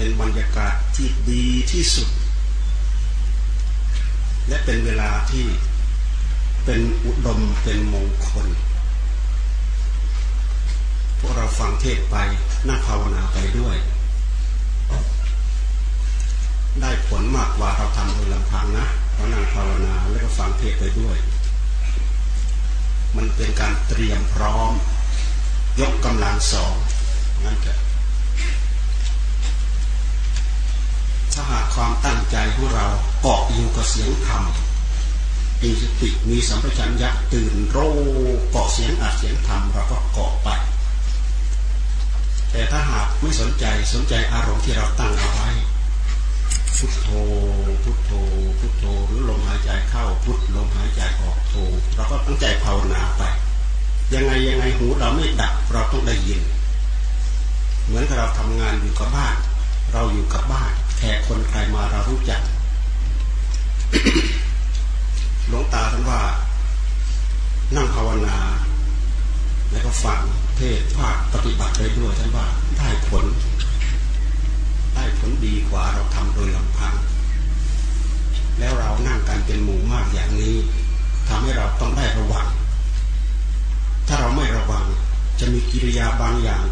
เป็นบรรยากาศที่ดีที่สุด และเป็นเวลาที่เป็นอุดมเป็นมงคล พวกเราฟังเทศไปนั่งภาวนาไปด้วย ได้ผลมากกว่าเราทำโดยลำพังนะเรานั่งภาวนาแล้วก็ฟังเทศไปด้วย มันเป็นการเตรียมพร้อม ยกกำลังสองนั่นแหละ ถ้าหากความตั้งใจของเราเกาะอยู่กับเสียงธรรมมีสติมีสัมปชัญญะตื่นโรเกาะเสียงอัดเสียงธรรมเราก็เกาะไป แต่ถ้าหากไม่สนใจสนใจอารมณ์ที่เราตั้งเอาไว้ พุทโธพุทโธพุทโธหรือลมหายใจเข้าพุทลมหายใจออกโธเราก็ตั้งใจภาวนาไป ยังไงยังไงหูเราไม่ดับเราต้องได้ยิน เหมือนกับเราทำงานอยู่กับบ้าน เราอยู่กับบ้านแขกคนใครมาเรารู้จักหลวงตาท่านว่า นั่งภาวนา แล้วก็ฟังเทศภาคปฏิบัติไปด้วยท่านว่าได้ผล ได้ผลดีกว่าเราทำโดยลำพัง แล้วเรานั่งกันเป็นหมู่มากอย่างนี้ทำให้เราต้องได้ระวัง ถ้าเราไม่ระวังจะมีกิริยาบางอย่าง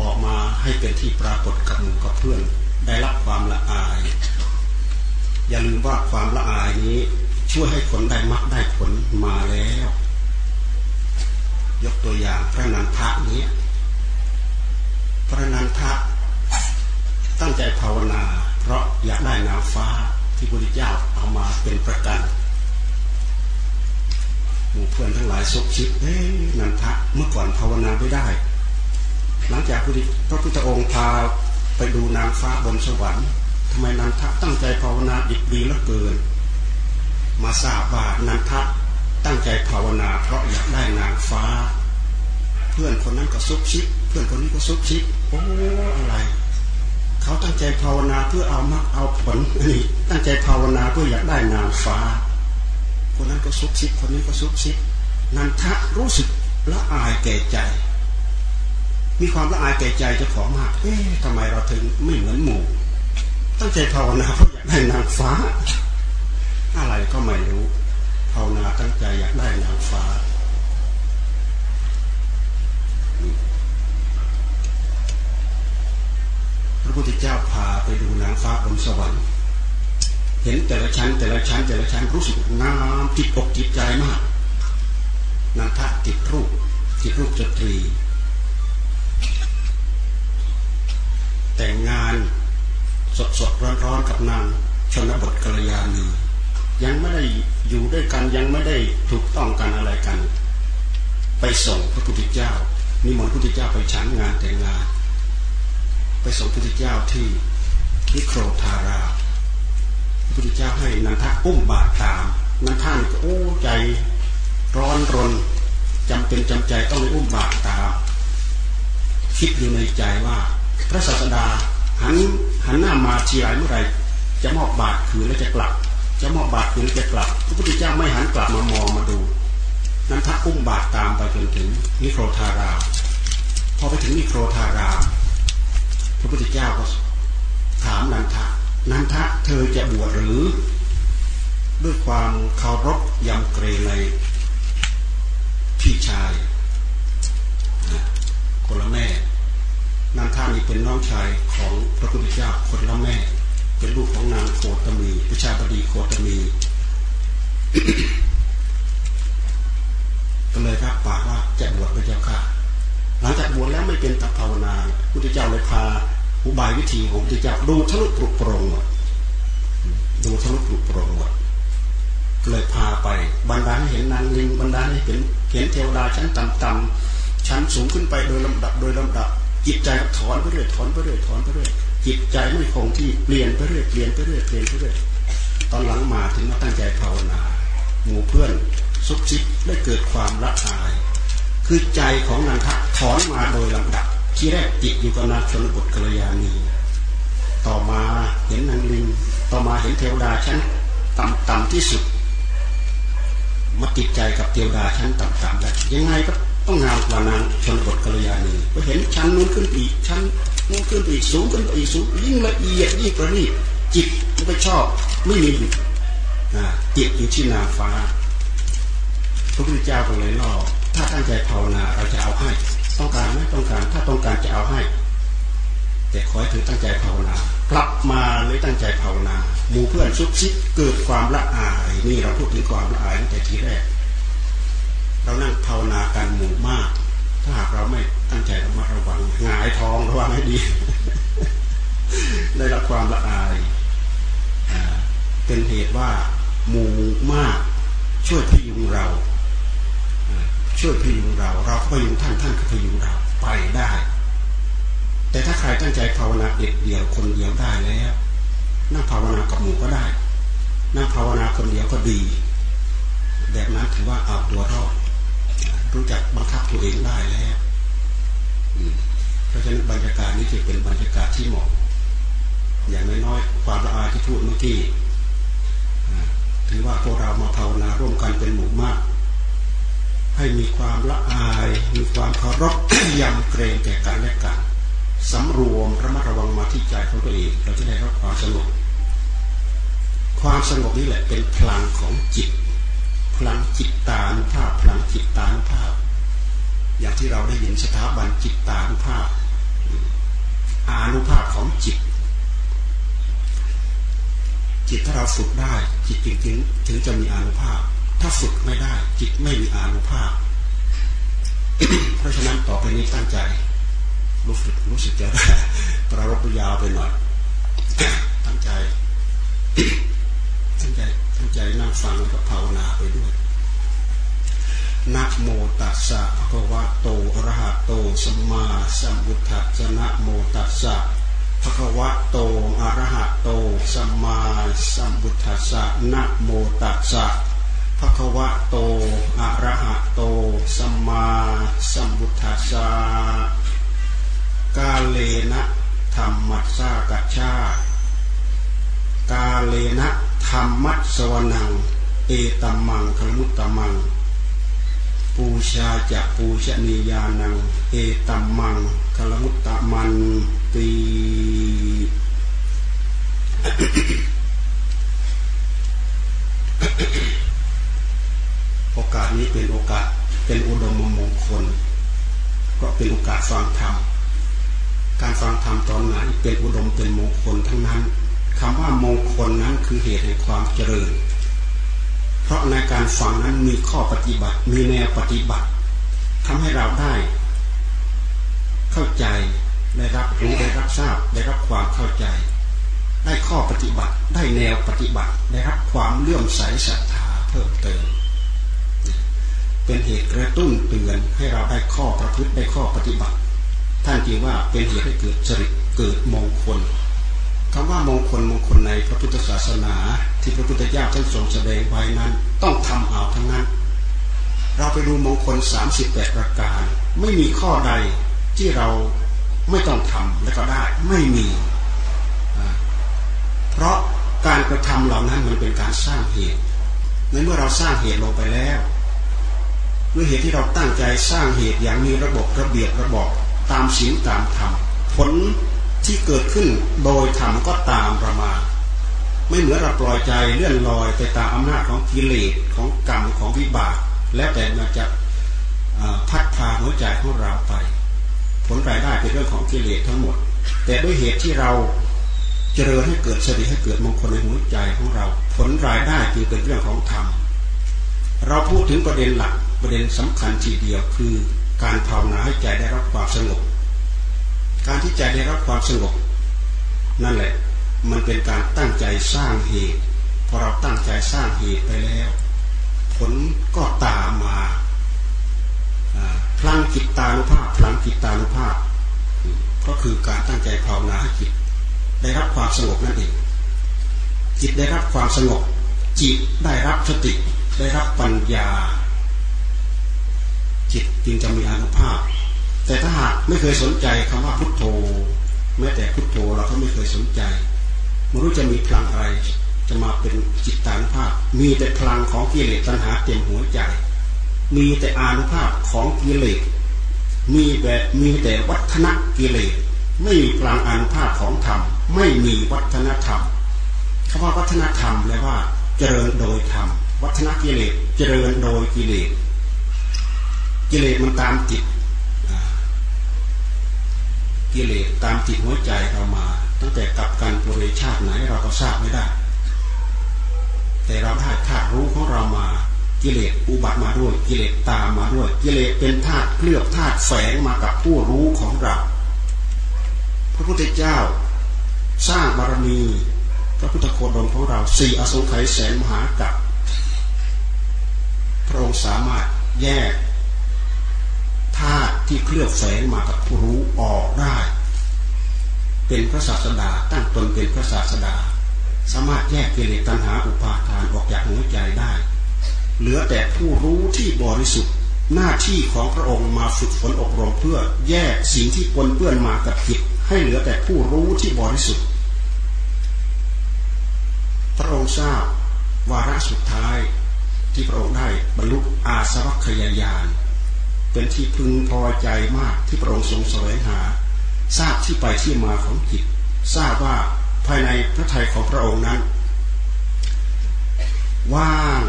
ออกมาให้เป็นที่ปรากฏกับหมู่กับเพื่อน ได้รับความละอาย อย่าลืมว่าความละอายนี้ช่วยให้ผลได้มักได้ผลมาแล้ว ยกตัวอย่างพระนันทะนี้ พระนันทะตั้งใจภาวนา เพราะอยากได้นางฟ้าที่พระพุทธเจ้าเอามาเป็นประกันหมู่เพื่อนทั้งหลายสุกชิดเอ้นันทะเมื่อก่อนภาวนาไม่ได้ หลังจากพระพุทธองค์พาไปดูนางฟ้าบนสวรรค์ทำไมนันทะตั้งใจภาวนาดิบดีเหลือเกิน มาทราบว่านันทะตั้งใจภาวนา เพราะอยากได้นางฟ้า เพื่อนคนนั้นก็ซุกชิดเพื่อนคนนี้ก็ซุกชิดโอ้อะไรเขาตั้งใจภาวนาเพื่อเอามักเอาผลนี่ตั้งใจภาวนาเพื่ออยากได้นางฟ้า คนนั้นก็ซุกชิดคนนี้ก็ซุกชิดนันทะรู้สึกละอายแก่ใจ มีความละอายแก่ใจเจ้าของมาก เอ๊ะทำไมเราถึงไม่เหมือนหมู่ ตั้งใจภาวนาเพราะอยากได้นางฟ้า อะไรก็ไม่รู้ ภาวนาตั้งใจอยากได้นางฟ้า พระพุทธเจ้าพาไปดูนางฟ้าบนสวรรค์ เห็นแต่ละชั้น แต่ละชั้น แต่ละชั้นรู้สึกงามติดอกติดใจมากนางทะติดรูปติดรูปสตรี แต่งงานสดสดร้อนร้อนกับนางชนบทกัลยาณียังไม่ได้อยู่ด้วยกันยังไม่ได้ถูกต้องกันอะไรกัน ไปส่งพระพุทธเจ้านิมนต์พระพุทธเจ้าไปฉันงานแต่งงาน ไปส่งพระพุทธเจ้าที่นิโครธาราพระพุทธเจ้าให้นันทะอุ้มบาตรตามนันทะนี่ก็โอ้ใจร้อนรนจำเป็นจำใจต้องไปอุ้มบาตรตามคิดอยู่ในใจว่า พระศาสดาหันหันหน้ามาทีไรเมื่อไรจะมอบบาตรคืนแล้วจะกลับ จะมอบบาตรคืนแล้วจะกลับ พระพุทธเจ้าไม่หันกลับมามองมาดูนันทะอุ้มบาตรตามไปจนถึงนิโครธารามพอไปถึงนิโครธารามพระพุทธเจ้าก็ถามนันทะนันทะเธอจะบวชหรือ ด้วยความเคารพยำเกรงในพี่ชายคนละแม่ นันทานี่เป็นน้องชายของพระพุทธเจ้าคนละแม่ เป็นลูกของนางโคตมีพระชาบดีโคตมี ก็เลยครับปากว่าจะบวชพระเจ้าค่ะ หลังจากบวชแล้วไม่เป็นตภาวนาพุทธเจ้าเลยพาอุบายวิธีของพุทธเจ้าดูทะลุปลุกโปรงหมดดูทะลุปลุกโปรงหมดก็เลยพาไปบรรดาให้เห็นนางลิงบรรดาให้เห็นเห็นเทวดาชั้นต่ำๆชั้นสูงขึ้นไปโดยลำดับโดยลำดับ จิตใจถอนไปเรื่อยถอนไปเรื่อยถอนไปเรื่อยจิตใจไม่คงที่เปลี่ยนไปเรื่อยเปลี่ยนไปเรื่อยเปลี่ยนไปเรื่อยตอนหลังมาถึงมาตั้งใจภาวนาหมู่เพื่อนซุบซิบได้เกิดความละอาย คือใจของนันทะถอนมาโดยลำดับ ที่แรกติดอยู่กับนาชนบทกัลยาณีต่อมาเห็นนางลิงต่อมาเห็นเทวดาชั้นต่ำๆที่สุดมาติดใจกับเทวดาชั้นต่ำๆแล้วยังไงก็ ต้องงามกว่านางชนบทกัลยาณีก็เห็นชั้นนู้นขึ้นอีกชั้นนู้นขึ้นอีกสูงขึ้นอีกสูงยิ่งละเอียดยิ่งประณีตจิตมันก็ชอบไม่มีหยุดจิตอยู่ที่นางฟ้าพระพุทธเจ้าก็เลยล่อถ้าตั้งใจภาวนาเราจะเอาให้ต้องการไหมต้องการ ถ้าต้องการจะเอาให้ แต่ขอให้ถือตั้งใจภาวนากลับมาเลยตั้งใจภาวนาหมู่เพื่อนซุบซิบเกิดความละอายนี่เราพูดถึงความละอายตั้งแต่ทีแรก เรานั่งภาวนาการหมู่มาก ถ้าหากเราไม่ตั้งใจระมัดระวังหงายท้องระวังให้ดีได้รับความละอายเป็นเหตุว่าหมู่มากช่วยพยุงเราช่วยพยุงเรา เราพยุงท่านท่านก็พยุงเราไปได้ แต่ถ้าใครตั้งใจภาวนาเด็ดเดียวคนเดียวได้แล้วนั่งภาวนากับหมู่ก็ได้นั่งภาวนาคนเดียวก็ดี แบบนั้นถือว่าเอาตัวรอด รู้จักบังคับตัวเองได้แล้วเพราะฉะนั้นบรรยากาศนี้จะเป็นบรรยากาศที่เหมาะ อย่างน้อยๆความละอายที่พูดเมื่อกี้ถือว่าพวกเรามาภาวนาร่วมกันเป็นหมู่มาก ให้มีความละอาย มีความเคารพยำเกรงแก่กันและกันสำรวมระมัดระวังมาที่ใจของตัวเองเราจะได้รับความสงบความสงบนี้แหละเป็นพลังของจิต พลังจิตตานุภาพพลังจิตตานุภาพ อย่างที่เราได้ยินสถาบันจิตตานุภาพอานุภาพของจิต จิตถ้าเราฝึกได้ จิตจริงๆถึงจะมีอานุภาพ ถ้าฝึกไม่ได้ จิตไม่มีอานุภาพ เพราะฉะนั้นต่อไปนี้ตั้งใจ รู้สึกรู้สึกจะประรบยาวไปหน่อยตั้งใจ ตั้งใจ ตั้งใจนั่งฟังแล้วก็ภาวนาไปด้วยนะโมตัสสะภะคะวะโตอะระหะโตสัมมาสัมพุทธัสสะนะโมตัสสะภะคะวะโตอะระหะโตสัมมาสัมพุทธัสสะนะโมตัสสะภะคะวะโตอะระหะโตสัมมาสัมพุทธัสสะกาเลนะธรรมัสสากัจฉา กาเลนะธรรมัสสวนัง เอตัมมังคลมุตตมัง ปูชาจะปูชนียานัง เอตัมมังคลมุตตมันตีโอกาสนี้เป็นโอกาสเป็นอุดมมงคล ก็เป็นโอกาสฟังธรรมการฟังธรรมตอนไหนเป็นอุดมเป็นมงคลทั้งนั้น คำว่ามงคลนั้นคือเหตุแห่งความเจริญ เพราะในการฟังนั้นมีข้อปฏิบัติ มีแนวปฏิบัติทำให้เราได้ เข้าใจได้รับรู้ได้รับทราบ ได้รับความเข้าใจ ได้ข้อปฏิบัติ ได้แนวปฏิบัติ ได้รับความเลื่อมใสศรัทธาเพิ่มเติม เป็นเหตุกระตุ้นเตือนให้เราได้ข้อประพฤติได้ข้อปฏิบัติ ท่านจึงว่าเป็นเหตุให้เกิดจริตเกิดมงคล คำว่ามงคลมงคลในพระพุทธศาสนา ที่พระพุทธเจ้าท่านทรงแสดงไว้นั้น ต้องทำเอาทั้งนั้น เราไปดูมงคล 38 ประการ ไม่มีข้อใดที่เราไม่ต้องทำแล้วก็ได้ไม่มี เพราะการกระทำเหล่านั้นมันเป็นการสร้างเหตุ ในเมื่อเราสร้างเหตุลงไปแล้วด้วยเหตุที่เราตั้งใจสร้างเหตุอย่างมีระบบระเบียบระบบตามศีลตามธรรมผล ที่เกิดขึ้นโดยธรรมก็ตามประมาณไม่เหมือนเราปล่อยใจเลื่อนลอยไปตามอำนาจของกิเลสของกรรมของวิบาก แล้วแต่มันจะพัดพาหัวใจของเราไป ผลรายได้เป็นเรื่องของกิเลสทั้งหมด แต่ด้วยเหตุที่เราเจริญให้เกิดสติให้เกิดมงคลในหัวใจของเรา ผลรายได้จึงเป็นเรื่องของธรรมเราพูดถึงประเด็นหลักประเด็นสำคัญทีเดียวคือ การภาวนาให้ใจได้รับความสงบ การที่ใจได้รับความสงบนั่นแหละมันเป็นการตั้งใจสร้างเหตุพอเราตั้งใจสร้างเหตุไปแล้ว ผลก็ตามมาพลังจิตตานุภาพพลังจิตตานุภาพ ก็คือการตั้งใจภาวนาให้จิต ได้รับความสงบนั่นเองจิตได้รับความสงบจิตได้รับสติได้รับปัญญา จิตจึงจะมีอนุภาพ แต่ถ้าหากไม่เคยสนใจคำว่าพุทโธ แม้แต่พุทโธเราก็ไม่เคยสนใจไม่รู้จะมีพลังอะไร จะมาเป็นจิตตานุภาพ มีแต่พลังของกิเลสตัณหาเต็มหัวใจ มีแต่อานุภาพของกิเลสมีแต่มีแต่วัฒนกิเลสไม่มีพลังอานุภาพของธรรม ไม่มีวัฒนธรรมคำว่าวัฒนธรรมแปลว่าเจริญโดยธรรมวัฒนกิเลสเจริญโดยกิเลสกิเลสมันตามจิต กิเลสตามจิตหัวใจเรามา ตั้งแต่กับกันบริชาติไหนเราก็ทราบไม่ได้ แต่เราได้ธาตุรู้ของเรามากิเลสอุบัติมาด้วยกิเลสตามมาด้วยกิเลสเป็นธาตุเคลือบธาตุแฝงมากับผู้รู้ของเรา พระพุทธเจ้า สร้างบารมีพระพุทธโคดมของเราสี่อสงไขยแสนมหากับพระองค์สามารถแยก ที่เคลือบแฝงมากับผู้รู้ออกได้ เป็นพระศาสดาตั้งตนเป็นพระศาสดา สามารถแยกกิเลสตัณหาอุปาทานออกจากหัวใจได้ เหลือแต่ผู้รู้ที่บริสุทธิ์หน้าที่ของพระองค์มาฝึกฝนอบรมเพื่อแยกสิ่งที่ปนเปื้อนมากับจิตให้เหลือแต่ผู้รู้ที่บริสุทธิ์ พระองค์ทราบวาระสุดท้ายที่พระองค์ได้บรรลุอาสวัคยายาน เป็นที่พึงพอใจมากที่พระองค์ทรงแสวงหา ทราบที่ไปที่มาของจิต ทราบว่าภายในพระทัยของพระองค์นั้น ว่าง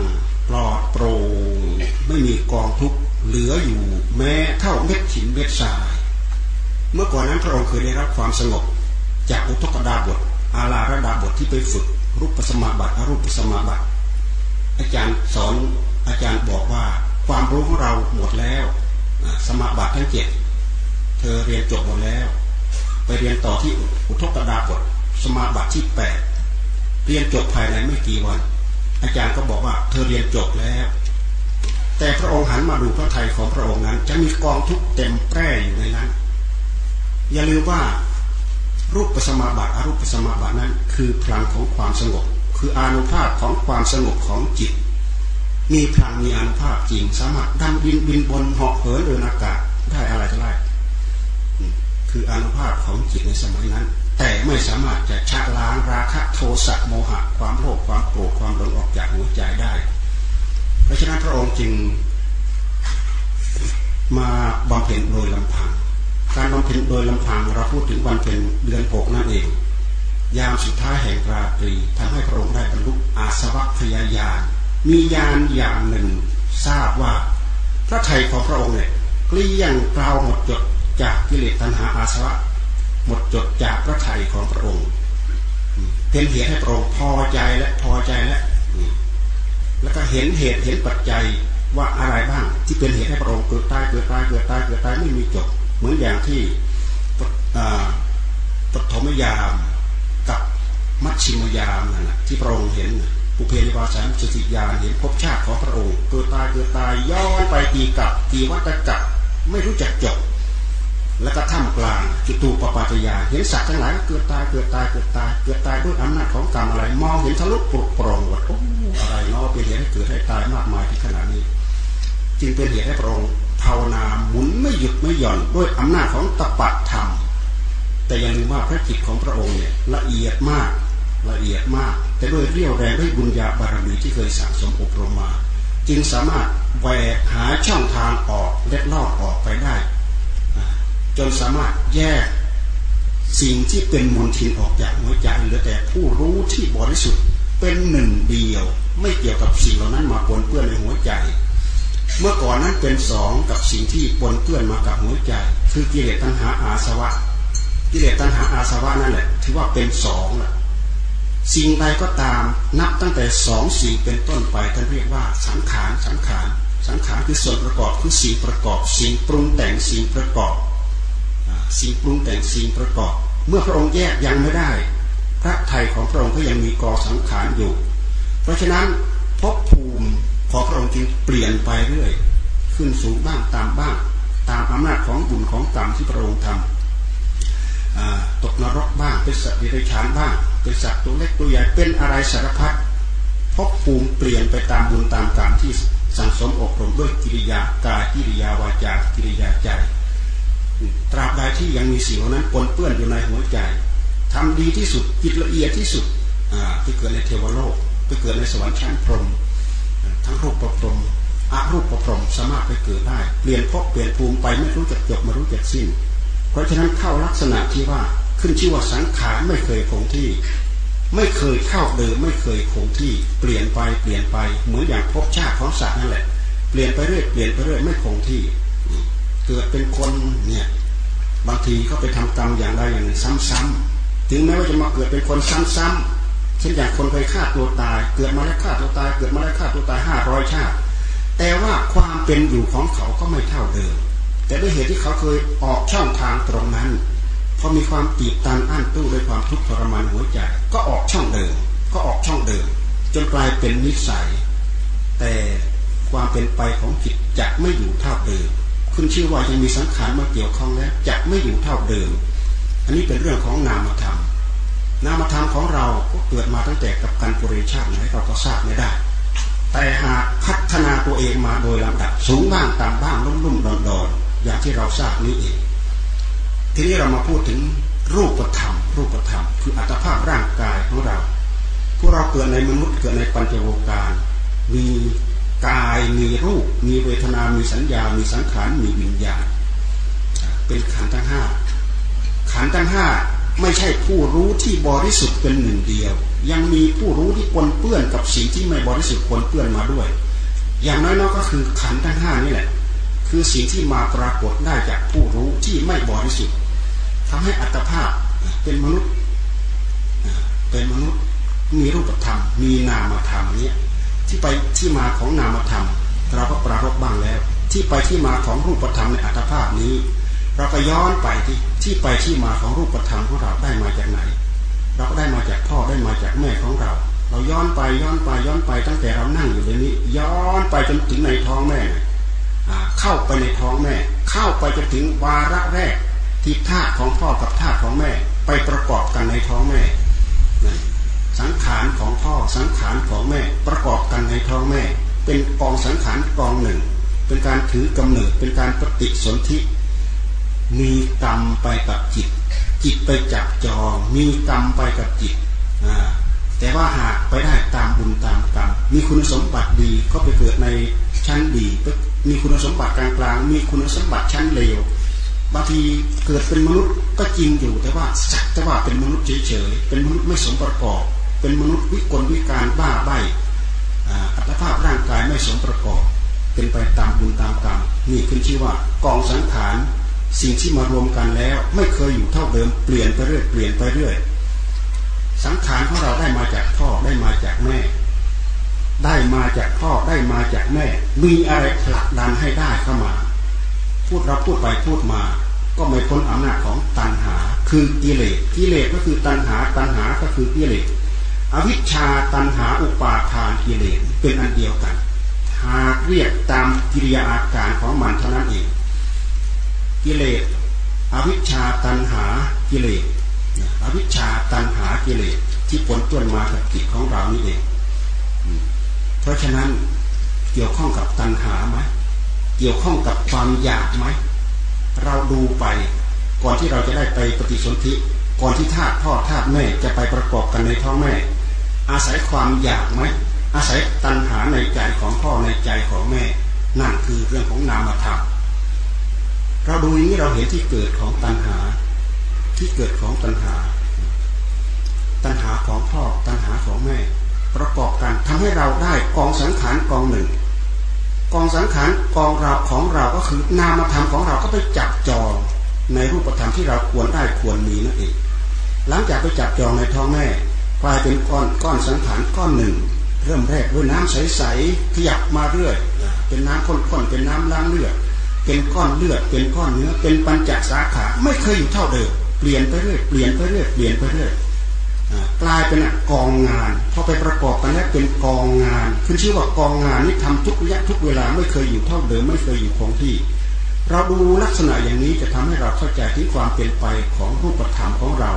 ปลอดโปร่งไม่มีกองทุกข์เหลืออยู่แม้เท่าเม็ดหินเม็ดทราย เมื่อก่อนนั้นพระองค์เคยได้รับความสงบ จากอุทกดาบท อาลาระดาบทที่ไปฝึก รูปสมาบัติอรูปสมาบัติ อาจารย์สอนอาจารย์บอกว่าความรู้ของเราหมดแล้ว สมาบัติทั้งเจ็ดเธอเรียนจบหมดแล้ว ไปเรียนต่อที่อุทกดาบทสมาบัติที่แปดเรียนจบภายในไม่กี่วัน อาจารย์ก็บอกว่า เธอเรียนจบแล้ว แต่พระองค์หันมาดูพระทัยของพระองค์นั้น จะมีกองทุกเต็มแปร่อยู่ในนั้น อย่าลืมว่ารูปปัสมาบัติอรูปปัสมาบัตินั้น คือพลังของความสงบ คืออานุภาพของความสงบของจิต มีพลังมีอานุภาพจริง สามารถดังบินบินบนเหาะเหินเดินอากาศได้อะไรก็ได้คืออานุภาพของจิตในสมัยนั้น แต่ไม่สามารถจะชะล้างราคะโทสะโมหะ ความโลภความโกรธความหลงออกจากหัวใจได้ เพราะฉะนั้นพระองค์จึงมาบำเพ็ญโดยลำพัง การบำเพ็ญโดยลำพังเราพูดถึงวันเพ็ญเดือนหกนั่นเองยามสุดท้ายแห่งราตรีทำให้พระองค์ได้บรรลุอาสวัคยายาน มียานอย่างหนึ่งทราบว่า พระไทยของพระองค์เนี่ยเกลี้ยงเปล่าหมดจดจากกิเลสตัณหาอาสวะ หมดจดจากพระทัยของพระองค์เป็นเหตุให้พระองค์พอใจและพอใจและแล้วก็เห็นเหตุเห็นปัจจัยว่าอะไรบ้างที่เป็นเหตุให้พระองค์เกิดตายเกิดตายเกิดตายเกิดตายไม่มีจบ เหมือนอย่างที่ปฐมยามกับมัชชิมยามนั่นแหะที่พระองค์เห็น ปุเพนิวาสานสติญาเห็นภพชาติของพระองค์เกิดตายเกิดตายย้อนไปกี่กับกี่วัฏจักรไม่รู้จักจบ แล้วก็ท่ามกลางจุตูปปาตยาเห็นสัตว์ทั้งหลายเกิดตายเกิดตายเกิดตายเกิดตายด้วยอำนาจของกรรมอะไร มองเห็นทะลุปลุกปรองว่าโอ้อะไรเนาะเป็นเหตุให้เกิดให้ตายมากมายที่ขนาดนี้ จึงเป็นเหตุให้พระองค์ภาวนาหมุนไม่หยุดไม่หย่อนด้วยอำนาจของตปะธรรมแต่ยังลืมว่าพระจิตของพระองค์เนี่ยละเอียดมากละเอียดมาก แต่ด้วยเรี่ยวแรงด้วยบุญญาบารมีที่เคยสั่งสมอบรมมา จึงสามารถแหวกหาช่องทางออกเล็ดลอดออกไปได้ จนสามารถแยกสิ่งที่เป็นมลทินออกจากหัวใจเหลือแต่ผู้รู้ที่บริสุทธิ์เป็นหนึ่งเดียว ไม่เกี่ยวกับสิ่งเหล่านั้นมาปนเปื้อนในหัวใจ เมื่อก่อนนั้นเป็นสองกับสิ่งที่ปนเปื้อนมากับหัวใจ คือกิเลสตัณหาอาสวะกิเลสตัณหาอาสวะนั่นแหละถือว่าเป็นสองละ สิ่งใดก็ตามนับตั้งแต่สองสิ่งเป็นต้นไปท่านเรียกว่าสังขารสังขารสังขารคือส่วนประกอบคือสิ่งประกอบ สิ่งปรุงแต่งสิ่งประกอบสิ่งปรุงแต่งสิ่งประกอบ เมื่อพระองค์แยกยังไม่ได้ พระไทยของพระองค์ก็ยังมีกอสังขารอยู่ เพราะฉะนั้นภพภูมิของพระองค์จึงเปลี่ยนไปเรื่อย ขึ้นสูงบ้างตามบ้าง ตามอำนาจของบุญของกรรมที่พระองค์ท ตกนรกบ้าง เป็นสัตว์ดิเรกชันบ้าง เป็นสัตว์ตัวเล็กตัวใหญ่ เป็นอะไรสารพัดพบภูมิเปลี่ยนไปตามบุญตามกรรมที่สั่งสมอบรมด้วยกิริยากายกิริยาวาจากิริยาใจ ตราบใดที่ยังมีสิ่งนั้นปนเปื้อนอยู่ในหัวใจทำดีที่สุดจิตละเอียดที่สุดไปเกิดในเทวโลกไปเกิดในสวรรค์ชั้นพรหมทั้งรูปประพรมอารูปประพรมสามารถไปเกิดได้ เปลี่ยนพบเปลี่ยนภูมิไปไม่รู้จักจบไม่รู้จักสิ้น เพราะฉะนั้นเข้าลักษณะที่ว่าขึ้นชื่อว่าสังขารไม่เคยคงที่ ไม่เคยเท่าเดิมไม่เคยคงที่ เปลี่ยนไปเปลี่ยนไปเหมือนอย่างภพชาติของสัตว์นั่นแหละ เปลี่ยนไปเรื่อยเปลี่ยนไปเรื่อยไม่คงที่ เกิดเป็นคนเนี่ยบางทีเขาไปทำกรรมอย่างใดอย่างหนึ่งซ้ำๆถึงแม้ว่าจะมาเกิดเป็นคนซ้ำๆเช่นอย่างคนเคยฆ่าตัวตาย เกิดมาแล้วฆ่าตัวตาย เกิดมาแล้วฆ่าตัวตายห้าร้อยชาติ แต่ว่าความเป็นอยู่ของเขาก็ไม่เท่าเดิม แต่ด้วยเหตุที่เขาเคยออกช่องทางตรงนั้นพอมีความตีบตันอั้นตู้ด้วยความทุกข์ทรมานหัวใจก็ออกช่องเดิม ก็ออกช่องเดิม จนกลายเป็นนิสัย แต่ความเป็นไปของจิตจะไม่อยู่เท่าเดิมขึ้นชื่อว่ายังมีสังขารมาเกี่ยวข้องแล้วจะไม่อยู่เท่าเดิม อันนี้เป็นเรื่องของนามธรรม นามธรรมของเราก็เกิดมาตั้งแต่กับการปุริชาติไหนเราก็ทราบไม่ได้ แต่หากพัฒนาตัวเองมาโดยลำดับสูงบ้างต่ำบ้างลุ่มๆดอนๆ อย่างที่เราทราบนี้เองทีนี้เรามาพูดถึงรูปธรรม รูปธรรม คืออัตภาพร่างกายของเราพวกเราเกิดในมนุษย์เกิดในปัญจโวการมีกายมีรูป มีเวทนา มีสัญญา มีสังขาร มีวิญญาณ เป็นขันธ์ทั้งห้าขันธ์ทั้งห้าไม่ใช่ผู้รู้ที่บริสุทธิ์เป็นหนึ่งเดียว ยังมีผู้รู้ที่ปนเปื้อนกับสิ่งที่ไม่บริสุทธิ์ปนเปื้อนมาด้วย อย่างน้อยๆก็คือขันธ์ทั้งห้านี่แหละ คือสิ่งที่มาปรากฏได้จากผู้รู้ที่ไม่บริสุทธิ์ทำให้อัตภาพเป็นมนุษย์เป็นมนุษย์มีรูปธรรม มีนามธรรมเนี้ยที่ไปที่มาของนามธรรม เราก็ปรารบบ้างแล้ว ที่ไปที่มาของรูปธรรมในอัตภาพนี้ เราก็ย้อนไปที่ที่ไปที่มาของรูปธรรมของเราได้มาจากไหน เราก็ได้มาจากพ่อได้มาจากแม่ของเรา เราย้อนไปย้อนไปย้อนไปตั้งแต่เรานั่งอยู่ในนี้ ย้อนไปจนถึงในท้องแม่ เข้าไปในท้องแม่ เข้าไปจนถึงวาระแรก ที่ธาตุของพ่อกับธาตุของแม่ ไปประกอบกันในท้องแม่ สังขารของพ่อสังขารของแม่ประกอบกันในท้องแม่ เป็นกองสังขารกองหนึ่ง เป็นการถือกำเนิดเป็นการปฏิสนธิมีกรรมไปกับจิต จิตไปจับจองมีกรรมไปกับจิตแต่ว่าหากไปได้ตามบุญตามกรรมมีคุณสมบัติดีก็ไปเกิดใน ชั้นดี มีคุณสมบัติกลางๆ มีคุณสมบัติชั้นเลว บางทีเกิดเป็นมนุษย์ก็จริงอยู่แต่ว่าสักแต่ว่าเป็นมนุษย์เฉยๆ เป็นมนุษย์ไม่สมประกอบ เป็นมนุษย์วิกลวิการบ้าใบอัตภาพร่างกายไม่สมประกอบ เป็นไปตามบุญตามกรรม นี่ขึ้นชื่อว่ากองสังขาร สิ่งที่มารวมกันแล้วไม่เคยอยู่เท่าเดิม เปลี่ยนไปเรื่อย เปลี่ยนไปเรื่อย สังขารของเราได้มาจากพ่อ ได้มาจากแม่ ได้มาจากพ่อได้มาจากแม่ มีอะไรผลักดันให้ได้เข้ามา พูดเราพูดไปพูดมา ก็ไม่พ้นอำนาจของตัณหา คือกิเลสกิเลสก็คือตัณหาตัณหาก็คือกิเลสอวิชชาตันหาอุปาทานกิเลสเป็นอันเดียวกันหากเรียกตามกิริยาอาการของมันเท่านั้นเองกิเลสอวิชชาตันหากิเลสอวิชชาตันหากิเลสที่ผลต้นมากับจิตของเรานี่เอง ราะฉะนั้นเกี่ยวข้องกับตันหาไหมเกี่ยวข้องกับความอยากไหมเราดูไปก่อนที่เราจะได้ไปปฏิสนธิก่อนที่ธาตุพ่อธาตุแม่จะไปประกอบกันในท้องแม่ อาศัยความอยากไหมอาศัยตัณหาในใจของพ่อในใจของแม่ นั่นคือเรื่องของนามธรรมเราดูอย่างนี้เราเห็นที่เกิดของตัณหา ที่เกิดของตัณหา ตัณหาของพ่อตัณหาของแม่ ประกอบกันทำให้เราได้กองสังขารกองหนึ่ง กองสังขารกองเราของเราก็คือนามธรรมของเราก็ไปจับจองในรูปธรรมที่เราควรได้ควรมีนั่นเอง หลังจากไปจับจองในท้องแม่กลายเป็นก้อนก้อนสังขารก้อนหนึ่ง เริ่มแรกด้วยน้ำใสๆขยับมาเรื่อย เป็นน้ำข้นๆเป็นน้ำล้างเลือดเป็นก้อนเลือดเป็นก้อนเนื้อเป็นปัญจสาขาไม่เคยอยู่เท่าเดิมเปลี่ยนไปเรื่อยเปลี่ยนไปเรื่อยเปลี่ยนไปเรื่อย กลายเป็นกองงานพอไปประกอบกันแล้วเป็นกองงานขึ้นชื่อว่ากองงานนี่ทำทุกระยะทุกเวลาไม่เคยอยู่เท่าเดิมไม่เคยอยู่คงที่ เราดูลักษณะอย่างนี้จะทำให้เราเข้าใจถึงความเป็นไปของรูปธรรมของเรา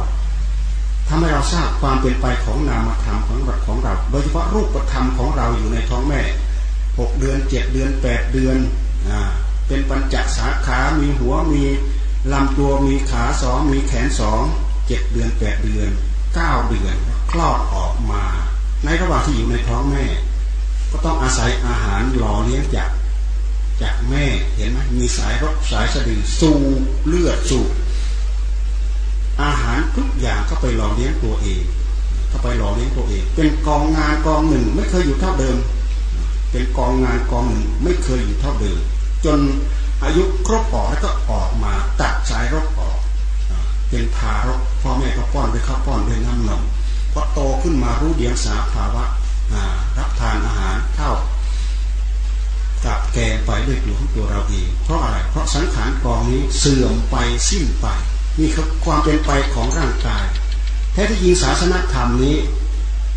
ทำให้เราทราบความเป็นไปของนามธรรมของรัของเรา โดยเฉพาะรูปธรรมของเราอยู่ในท้องแม่หกเดือนเจ็ดเดือนแปดเดือนอ่าเป็นปัญจสาขามีหัวมีลำตัวมีขาสองมีแขนสองเจ็ดเดือนแปดเดือน เก้าเดือนคลอดออกมา ในระหว่างที่อยู่ในท้องแม่ ก็ต้องอาศัยอาหารหล่อเลี้ยงจากจากแม่เห็นไหมมีสายรกสายสะดือสูบเลือดสูบอาหารทุกอย่างก็ไปหล่อเลี้ยงตัวเองก็ไปหล่อเลี้ยงตัวเอง เป็นกองงานกองหนึ่ง ไม่เคยอยู่เท่าเดิม เป็นกองงานกองหนึ่งไม่เคยอยู่เท่าเดิม จนอายุครบออกแล้วก็ออกมาตัดสายรกออก เป็นทารกพ่อแม่ก็ป้อนด้วยข้าวป้อนด้วยน้ำนมพอโตขึ้นมารู้เดียงสาภาวะรับทานอาหารเข้ากับแกงไปด้วยตัวของตัวเราเองเพราะอะไร เพราะสังขารกองนี้เสื่อมไปสิ้นไปนี่คือความเป็นไปของร่างกาย แท้ที่จริงศาสนาธรรมนี้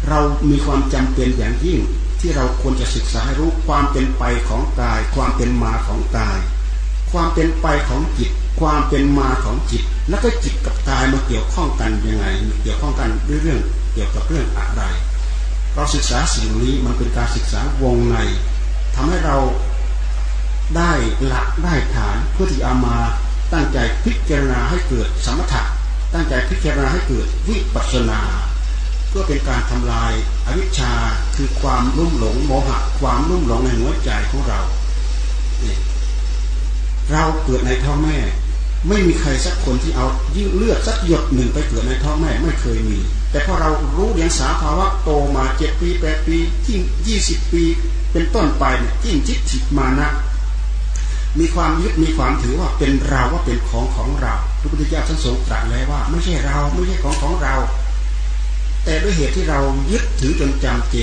เรามีความจำเป็นอย่างยิ่งที่เราควรจะศึกษาให้รู้ความเป็นไปของกาย ความเป็นมาของกาย ความเป็นไปของจิต ความเป็นมาของจิต แล้วก็จิตกับกายมาเกี่ยวข้องกันยังไงเกี่ยวข้องกันด้วยเรื่องเกี่ยวกับเรื่องอะไร เราศึกษาสิ่งนี้มันเป็นการศึกษาวงในทำให้เราได้หลักได้ฐานเพื่อที่เอามาตั้งใจพิจารณาให้เกิดสมถะตั้งใจพิจารณาให้เกิดวิปัสสนา เพื่อเป็นการทำลายอวิชชาคือความรุ่มหลงโมหะความรุ่มหลงในหัวใจของเรา เราเกิดในท้องแม่ ไม่มีใครสักคนที่เอายิ่เลือดสักหยดหนึ่งไปเกิดในท้องแม่ไม่เคยมี แต่พอเรารู้เรียนสาภาวะโตมาเจ็ดปีแปดปีที่ยี่สิบปีเป็นต้นไปเนี่ยยิ่งจิตจิตมานะ มีความยึดมีความถือว่าเป็นเราว่าเป็นของของเราพระพุทธเจ้าท่านทรงตรัสแล้วว่า ไม่ใช่เราไม่ใช่ของของเรา แต่ด้วยเหตุที่เรายึดถือจนจำเจ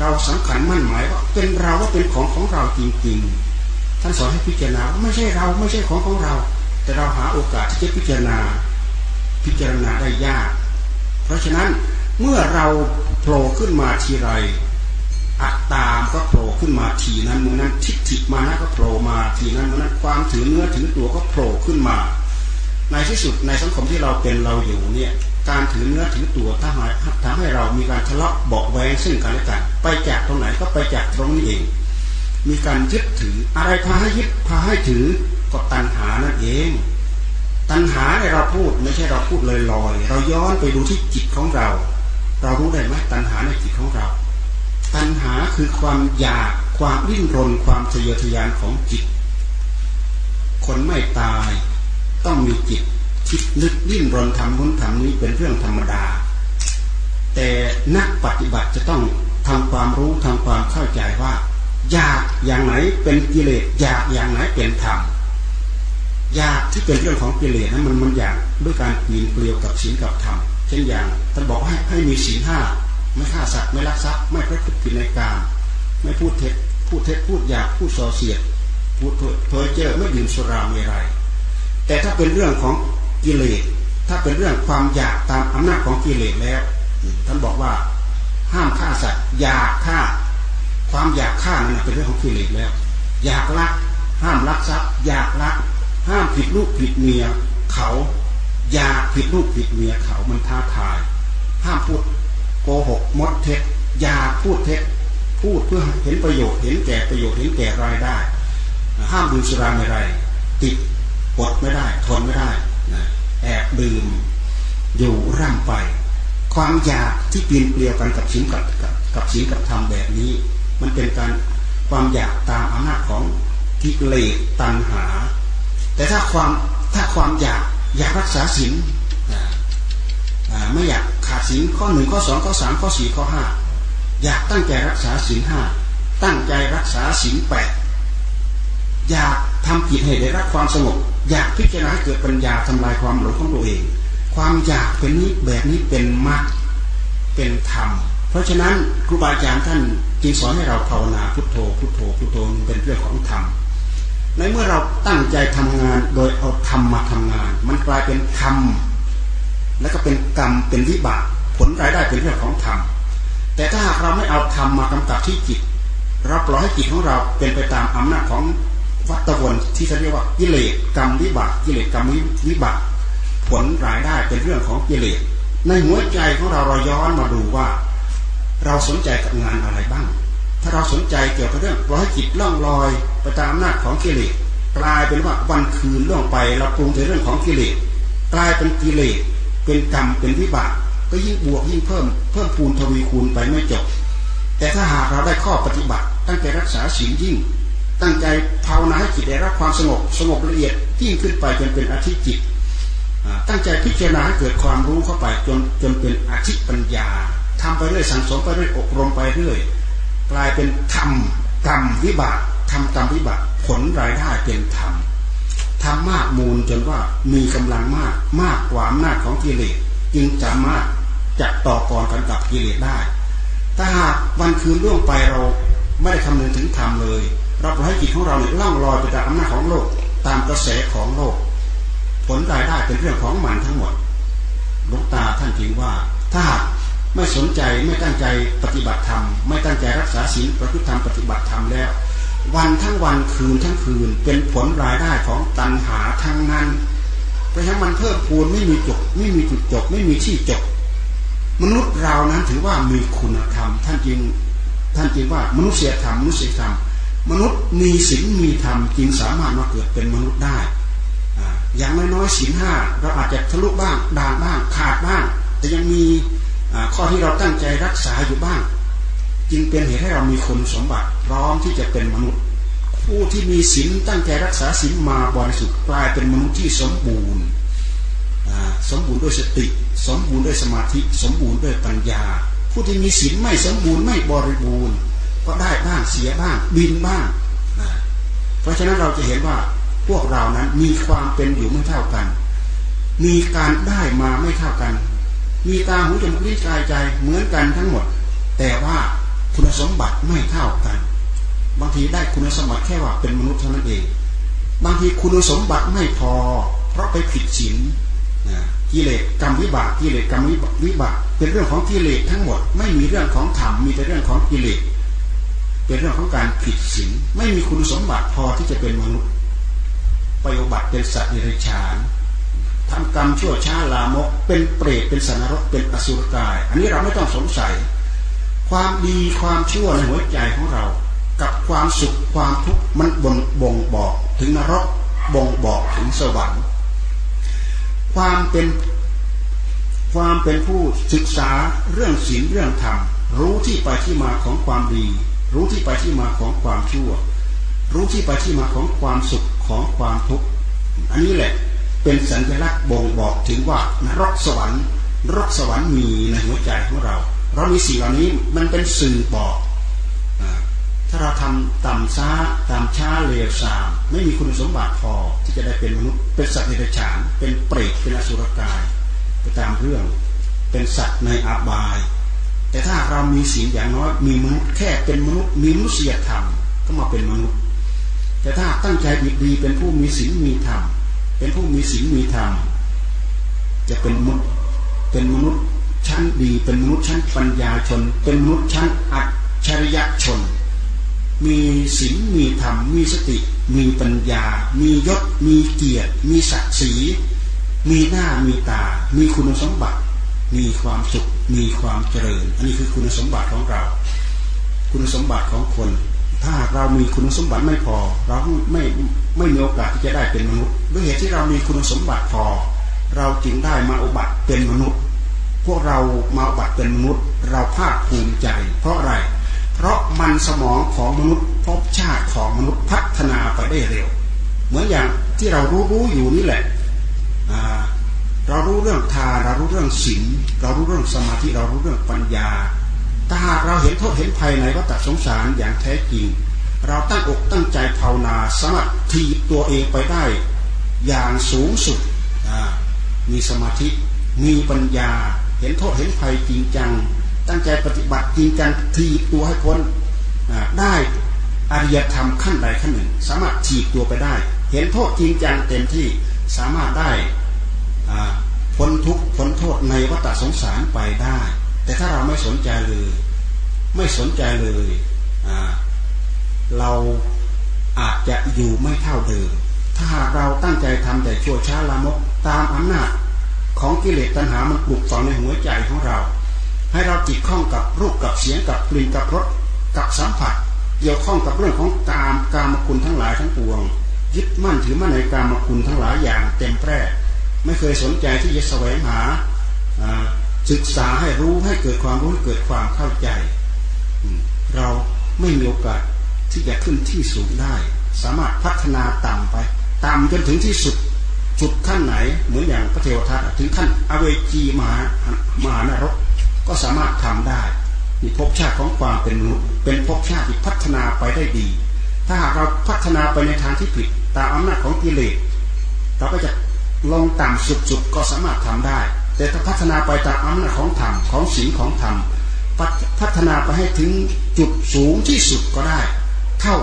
เราสำคัญมั่นหมายว่าเป็นเราว่าเป็นของของเราจริงๆ ท่านสอนให้พิจารณาว่าไม่ใช่เราไม่ใช่ของของเรา แต่เราหาโอกาสที่จะพิจารณาพิจารณาได้ยาก เพราะฉะนั้นเมื่อเราโผล่ขึ้นมาทีไรอัตตามก็โผล่ขึ้นมาทีนั้นมือนั้นทิฏฐิมานะก็โผล่มาทีนั้นมือนั้นความถือเนื้อถือตัวก็โผล่ขึ้นมา ในที่สุดในสังคมที่เราเป็นเราอยู่เนี่ยการถือเนื้อถือตัวถ้าหายทำให้เรามีการทะเลาะเบาแวงซึ่งกันและกันไปจากตรงไหนก็ไปจากตรงนี้เอง มีการยึดถืออะไรพาให้ยึดพาให้ถือ ก็ตัณหานั่นเอง ตัณหาเนี่ยเราพูดไม่ใช่เราพูดลอยๆ เราย้อนไปดูที่จิตของเรา เรารู้ได้ไหมตัณหาในจิตของเรา ตัณหาคือความอยากความดิ้นรนความทะเยอทะยานของจิต คนไม่ตายต้องมีจิตคิดนึกดิ้นรนทำนู้นทำนี้เป็นเรื่องธรรมดา แต่นักปฏิบัติจะต้องทำความรู้ทำความเข้าใจว่า อยากอย่างไหนเป็นกิเลสอยากอย่างไหนเป็นธรรม อยากที่เป็นเรื่องของกิเลสนั้นมันมันอยากด้วยการปีนเกลียวกับศีลกับธรรมเช่นอย่างท่านบอกให้ให้มีศีลห้าไม่ฆ่าสัตว์ไม่ลักทรัพย์ไม่ประพฤติผิดในกามไม่พูดเท็จพูดเท็จพูดหยาบพูดส่อเสียดพูดเพ้อเจ้อไม่ดื่มสุราเมรัยแต่ถ้าเป็นเรื่องของกิเลสถ้าเป็นเรื่องความอยากตามอำนาจของกิเลสแล้ว ท่านบอกว่าห้ามฆ่าสัตว์อยากฆ่า ความอยากฆ่านั่นเป็นเรื่องของกิเลสแล้ว อยากลักห้ามลักทรัพย์อยากลัก ห้ามผิดลูกผิดเมียเขาอยาผิดลูกผิดเมียเขามันท้าทาย ห้ามพูดโกหกมดเท็จอย่าพูดเท็จพูดเพื่อเห็นประโยชน์เห็นแก่ประโยชน์เห็นแก่รายได้ ห้ามดื่มสุราไม่ไรติดอดไม่ได้ทนไม่ได้แอบดื่มอยู่ร่ำไป ความอยากที่ปีนเปลี่ยวกันกับชิ้นกับกับกับชิ้นกับธรรมแบบนี้ มันเป็นการความอยากตามอำนาจของกิเลสตัณหา แต่ถ้าความถ้าความอยากอยากรักษาศีลไม่อยากขาดศีลข้อหนึ่งข้อสองข้อสามข้อสี่ข้อห้าอยากตั้งใจรักษาศีลห้าตั้งใจรักษาศีลแปดอยากทำจิตให้ได้รับความสงบอยากพิจารณาเกิดปัญญาทำลายความหลงของตัวเอง ความอยากเป็นนี้แบบนี้เป็นมรรคเป็นธรรม เพราะฉะนั้นครูบาอาจารย์ท่านจึงสอนให้เราภาวนาพุทโธพุทโธพุทโธเป็นเรื่องของธรรม ในเมื่อเราตั้งใจทำงานโดยเอาธรรมมาทำงาน มันกลายเป็นธรรมแล้วก็เป็นกรรมเป็นวิบากผลรายได้เป็นเรื่องของธรรมแต่ถ้าหากเราไม่เอาธรรมมากำกับที่จิตเราปล่อยให้จิตของเราเป็นไปตามอำนาจของวัตวนที่เขาเรียกว่ากิเลสกรรมวิบากกิเลสกรรมวิบากผลรายได้เป็นเรื่องของกิเลสในหัวใจของเราเราย้อนมาดูว่า เราสนใจกับงานอะไรบ้าง ถ้าเราสนใจเกี่ยวกับเรื่องร้อยจิตล่องลอยไปตามอำนาจของกิเลสกลายเป็นว่าวันคืนล่วงไปเราปรุงในเรื่องของกิเลสกลายเป็นกิเลสเป็นกรรมเป็นวิบากก็ยิ่งบวกยิ่งเพิ่มเพิ่มพูนทวีคูณไปไม่จบ แต่ถ้าหากเราได้ข้อปฏิบัติ ตั้งใจรักษาศีลยิ่ง ตั้งใจภาวนาให้จิตได้รับความสงบสงบละเอียดยิ่งขึ้นไปจนเป็นอธิจิต ตั้งใจพิจารณาให้เกิดความรู้เข้าไปจนจนเป็นอธิปัญญาทำไปเรื่อยสังสมไปเรื่อยอบรมไปเรื่อย กลายเป็นธรรมกรรมวิบากทำกรรมวิบากผลรายได้เป็นธรรมทำมากมูลจนว่ามีกำลังมากมากกว่าอำนาจของกิเลสจึงสามารถจัต่อกรกันกับกิเลสได้ ถ้าหากวันคืนล่วงไปเราไม่ได้คำนึงถึงธรรมเลยเราปล่อยให้จิตของเราเนี่ยล่องลอยไปตามอำนาจของโลกตามกระแสของโลก ผลรายได้เป็นเรื่องของมันทั้งหมดลูกตาท่านจึงว่าถ้าหาก ไม่สนใจไม่ตั้งใจปฏิบัติธรรม ไม่ตั้งใจรักษาศีลประพฤติธรรมปฏิบัติธรรมแล้ว วันทั้งวันคืนทั้งคืน เป็นผลรายได้ของตัณหาทั้งนั้น เพราะฉะนั้นมันเพิ่มพูนไม่มีจบไม่มีจุดจบ ไม่มีที่จบ มนุษย์เรานั้นถือว่ามีคุณธรรม ท่านจึงท่านจึงว่ามนุษยธรรมมนุษยธรรม มนุษย์มีศีลมีธรรมจึงสามารถมาเกิดเป็นมนุษย์ได้อย่างน้อยๆศีลห้าเราอาจจะทะลุบ้างด่างบ้างขาดบ้าง แต่ยังมี ข้อที่เราตั้งใจรักษาอยู่บ้าง จึงเป็นเหตุให้เรามีคุณสมบัติพร้อมที่จะเป็นมนุษย์ ผู้ที่มีศีลตั้งใจรักษาศีลมาบริสุทธิ์กลายเป็นมนุษย์ที่สมบูรณ์สมบูรณ์ด้วยสติ สมบูรณ์ด้วยสมาธิสมบูรณ์ด้วยปัญญา ผู้ที่มีศีลไม่สมบูรณ์ไม่บริบูรณ์ ก็ได้บ้างเสียบ้างบินบ้าง เพราะฉะนั้นเราจะเห็นว่าพวกเรานั้นมีความเป็นอยู่ไม่เท่ากัน มีการได้มาไม่เท่ากัน มีตาหูจมูกลิ้นกายใจเหมือนกันทั้งหมด แต่ว่าคุณสมบัติไม่เท่ากัน บางทีได้คุณสมบัติแค่ว่าเป็นมนุษย์เท่านั้นเอง บางทีคุณสมบัติไม่พอ เพราะไปผิดศีลกิเลสกรรมวิบากกิเลสกรรมวิบากเป็นเรื่องของกิเลสทั้งหมด ไม่มีเรื่องของธรรมมีแต่เรื่องของกิเลสเป็นเรื่องของการผิดศีลไม่มีคุณสมบัติพอที่จะเป็นมนุษย์ไปอุบัติเป็นสัตว์นิริชาน ทำกรรมชั่วช้าลามก เป็นเปรตเป็นสันนรกเป็นอสุรกาย อันนี้เราไม่ต้องสงสัย ความดีความชั่วในหัวใจของเรา กับความสุขความทุกข์มันบ่งบ่งบอกถึงนรกบ่งบอกถึงสวรรค์ ความเป็นความเป็นผู้ศึกษาเรื่องศีลเรื่องธรรมรู้ที่ไปที่มาของความดี รู้ที่ไปที่มาของความชั่ว รู้ที่ไปที่มาของความสุขของความทุกข์อันนี้แหละ เป็นสัญลักษณ์บ่งบอกถึงว่านรกสวรรค์นรกสวรรค์มีในหัวใจของเรา เรามีสิ่งเหล่านี้มันเป็นสื่อบอกถ้าเราทำต่ำช้าตามช้าเลวสามไม่มีคุณสมบัติพอที่จะได้เป็นมนุษย์เป็นสัตว์ในรฉานเป็นเปรตเป็นอสุรกายไปตามเรื่องเป็นสัตว์ในอาบาย แต่ถ้าเรามีสิ่อย่างน้อยมีมนุษย์แค่เป็นมนุษย์มีมนุษยธรรมก็มาเป็นมนุษย์ แต่ถ้าตั้งใจดีดีเป็นผู้มีศีลมีธรรม เป็นผู้มีศีลมีธรรมจะเป็นมนุษย์เป็นมนุษย์ชั้นดีเป็นมนุษย์ชั้นปัญญาชน เป็นมนุษย์ชั้นอัจฉริยะชน มีศีลมีธรรม มีสติ มีปัญญา มียศ มีเกียรติ มีศักดิ์ศรี มีหน้ามีตา มีคุณสมบัติ มีความสุข มีความเจริญ อันนี้คือคุณสมบัติของเรา คุณสมบัติของคน ถ้าเรามีคุณสมบัติไม่พอ เราไม่ไม่มีโอกาสที่จะได้เป็นมนุษย์ด้วยเหตุที่เรามีคุณสมบัติพอ เราจึงได้มาอุบัติเป็นมนุษย์ พวกเรามาอุบัติเป็นมนุษย์ เราภาคภูมิใจ เพราะอะไร เพราะมันสมองของมนุษย์พบชาติของมนุษย์พัฒนาไปได้เร็ว เหมือนอย่างที่เรารู้รู้อยู่นี่แหละเรารู้เรื่องทานเรารู้เรื่องศีลเรารู้เรื่องสมาธิเรารู้เรื่องปัญญา ถ้าหากเราเห็นโทษเห็นภัยในวัฏสงสารอย่างแท้จริง เราตั้งอกตั้งใจภาวนาสามารถทีตัวเองไปได้อย่างสูงสุด มีสมาธิมีปัญญาเห็นโทษเห็นภัยจริงจัง ตั้งใจปฏิบัติจริงจังทีตัวให้พ้นได้อริยธรรมขั้นใดขั้นหนึ่ง สามารถถีบตัวไปได้ เห็นโทษจริงจังเต็มที่สามารถได้พ้นทุกข์พ้นโทษในวัฏสงสารไปได้ แต่ถ้าเราไม่สนใจเลย ไม่สนใจเลยเราอาจจะอยู่ไม่เท่าเดิม ถ้าหากเราตั้งใจทำแต่ชั่วช้าละมกตามอำนาจของกิเลสตัณหามันปลุกฝังในหัวใจของเรา ให้เราจิตข้องกับรูปกับเสียงกับกลิ่นกับรสกับสัมผัสเกี่ยวข้องกับเรื่องของกามกามคุณทั้งหลายทั้งปวง ยึดมั่นถือมั่นในกามคุณทั้งหลายอย่างเต็มแพร่ไม่เคยสนใจที่จะแสวงหา ศึกษาให้รู้ให้เกิดความรู้เกิดความเข้าใจ เราไม่มีโอกาสที่จะขึ้นที่สูงได้ สามารถพัฒนาต่ำไปต่ำจนถึงที่สุดจุดขั้นไหนเหมือนอย่างพระเทวทัตถึงขั้นอเวจีมหามหานรกก็สามารถทำได้นี่ภพชาติของความเป็นมนุษย์เป็นภพชาติที่พัฒนาไปได้ดี ถ้าหากเราพัฒนาไปในทางที่ผิดตามอำนาจของกิเลสเราก็จะลงต่ำสุดๆก็สามารถทำได้ แต่ถ้าพัฒนาไปตามอำนาจของธรรมของศีลของธรรมพัฒนาไปให้ถึงจุดสูงที่สุดก็ได้ เท่า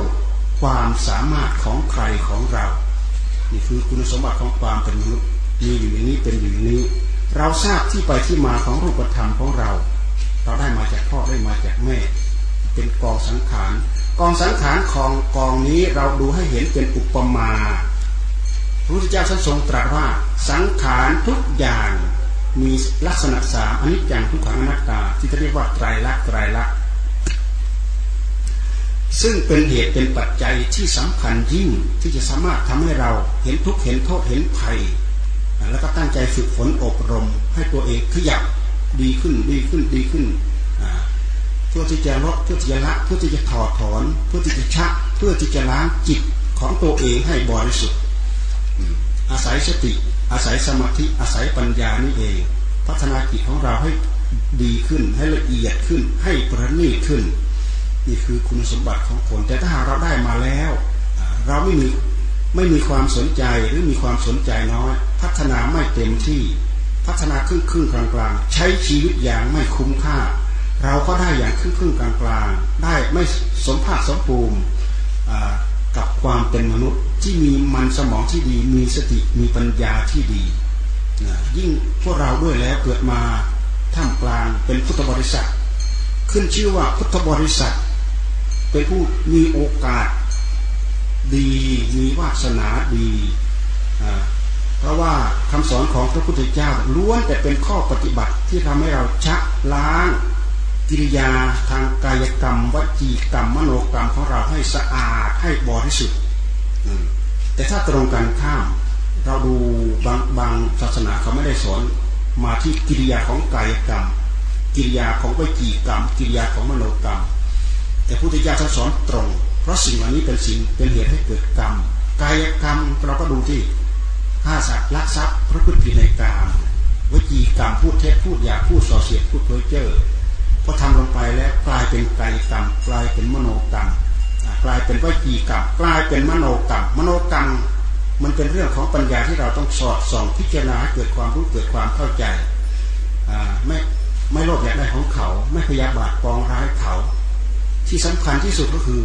ความสามารถของใครของเรา นี่คือคุณสมบัติของความเป็นมนุษย์มีอยู่อย่างนี้เป็นอยู่อย่างนี้ เราทราบที่ไปที่มาของรูปธรรมของเรา เราได้มาจากพ่อได้มาจากแม่ เป็นกองสังขารกองสังขารของกองนี้เราดูให้เห็นเป็นอุปมาพระพุทธเจ้าท่านทรงตรัสว่าสังขารทุกอย่าง มีลักษณะสามอันนี้อย่างทุกขังอนัตตา ที่เรียกว่าไตรลักษณ์ไตรลักษณ์ซึ่งเป็นเหตุเป็นปัจจัยที่สำคัญยิ่งที่จะสามารถทำให้เราเห็นทุกเห็นโทษเห็นภัย แล้วก็ตั้งใจฝึกฝนอบรม ให้ตัวเองขยับดีขึ้นดีขึ้นดีขึ้นเพื่อที่จะลดเพื่อที่จะละเพื่อที่จะถอดถอน เพื่อที่จะชักเพื่อที่จะล้างจิตของตัวเองให้บริสุทธิ์อาศัยสติ อาศัยสมาธิอาศัยปัญญานี่เอง พัฒนาจิตของเราให้ดีขึ้นให้ละเอียดขึ้น ให้ประณีตขึ้น นี่คือคุณสมบัติของคน แต่ถ้าหากเราได้มาแล้ว เราไม่มีไม่มีความสนใจหรือมีความสนใจน้อยพัฒนาไม่เต็มที่ พัฒนาครึ่งครึ่งกลางกลางใช้ชีวิตอย่างไม่คุ้มค่า เราก็ได้อย่างครึ่งครึ่งกลางกลางได้ไม่สมภาคสมภูมิ กับความเป็นมนุษย์ที่มีมันสมองที่ดี มีสติมีปัญญาที่ดีนะยิ่งพวกเราด้วยแล้วเกิดมาท่ามกลางเป็นพุทธบริษัท ขึ้นชื่อว่าพุทธบริษัท เป็นผู้มีโอกาสดีมีวาสนาดีเพราะว่าคำสอนของพระพุทธเจ้าล้วนแต่เป็นข้อปฏิบัติที่ทำให้เราชะล้าง กิริยาทางกายกรรมวจีกรรมมโนกรรมของเราให้สะอาดให้บริสุทธิ์แต่ถ้าตรงกันข้าม เราดูบางบางศาสนาเขาไม่ได้สอนมาที่กิริยาของกายกรรม กิริยาของวจีกรรม กิริยาของมโนกรรม แต่พุทธเจ้าท่านสอนตรง เพราะสิ่งเหล่านี้เป็นสิ่งเป็นเหตุให้เกิดกรรม กายกรรมเราก็ดูที่ฆ่าสัตว์ลักทรัพย์พระพุทธผิดในกรรมวจีกรรมพูดเท็จพูดหยาพูดส่อเสียดพูดเพ้อเจ้อ พอทำลงไปแล้วกลายเป็นกายกรรมกลายเป็นมโนกรรมกลายเป็นวิจีกรรมกลายเป็นมโนกรรมมโนกรรมมันเป็นเรื่องของปัญญาที่เราต้องสอดส่องพิจารณาเกิดความรู้เกิดความเข้าใจไม่ไม่โลภอยากได้ของเขา ไม่พยาบาทปองร้ายเขา ที่สำคัญที่สุดก็คือ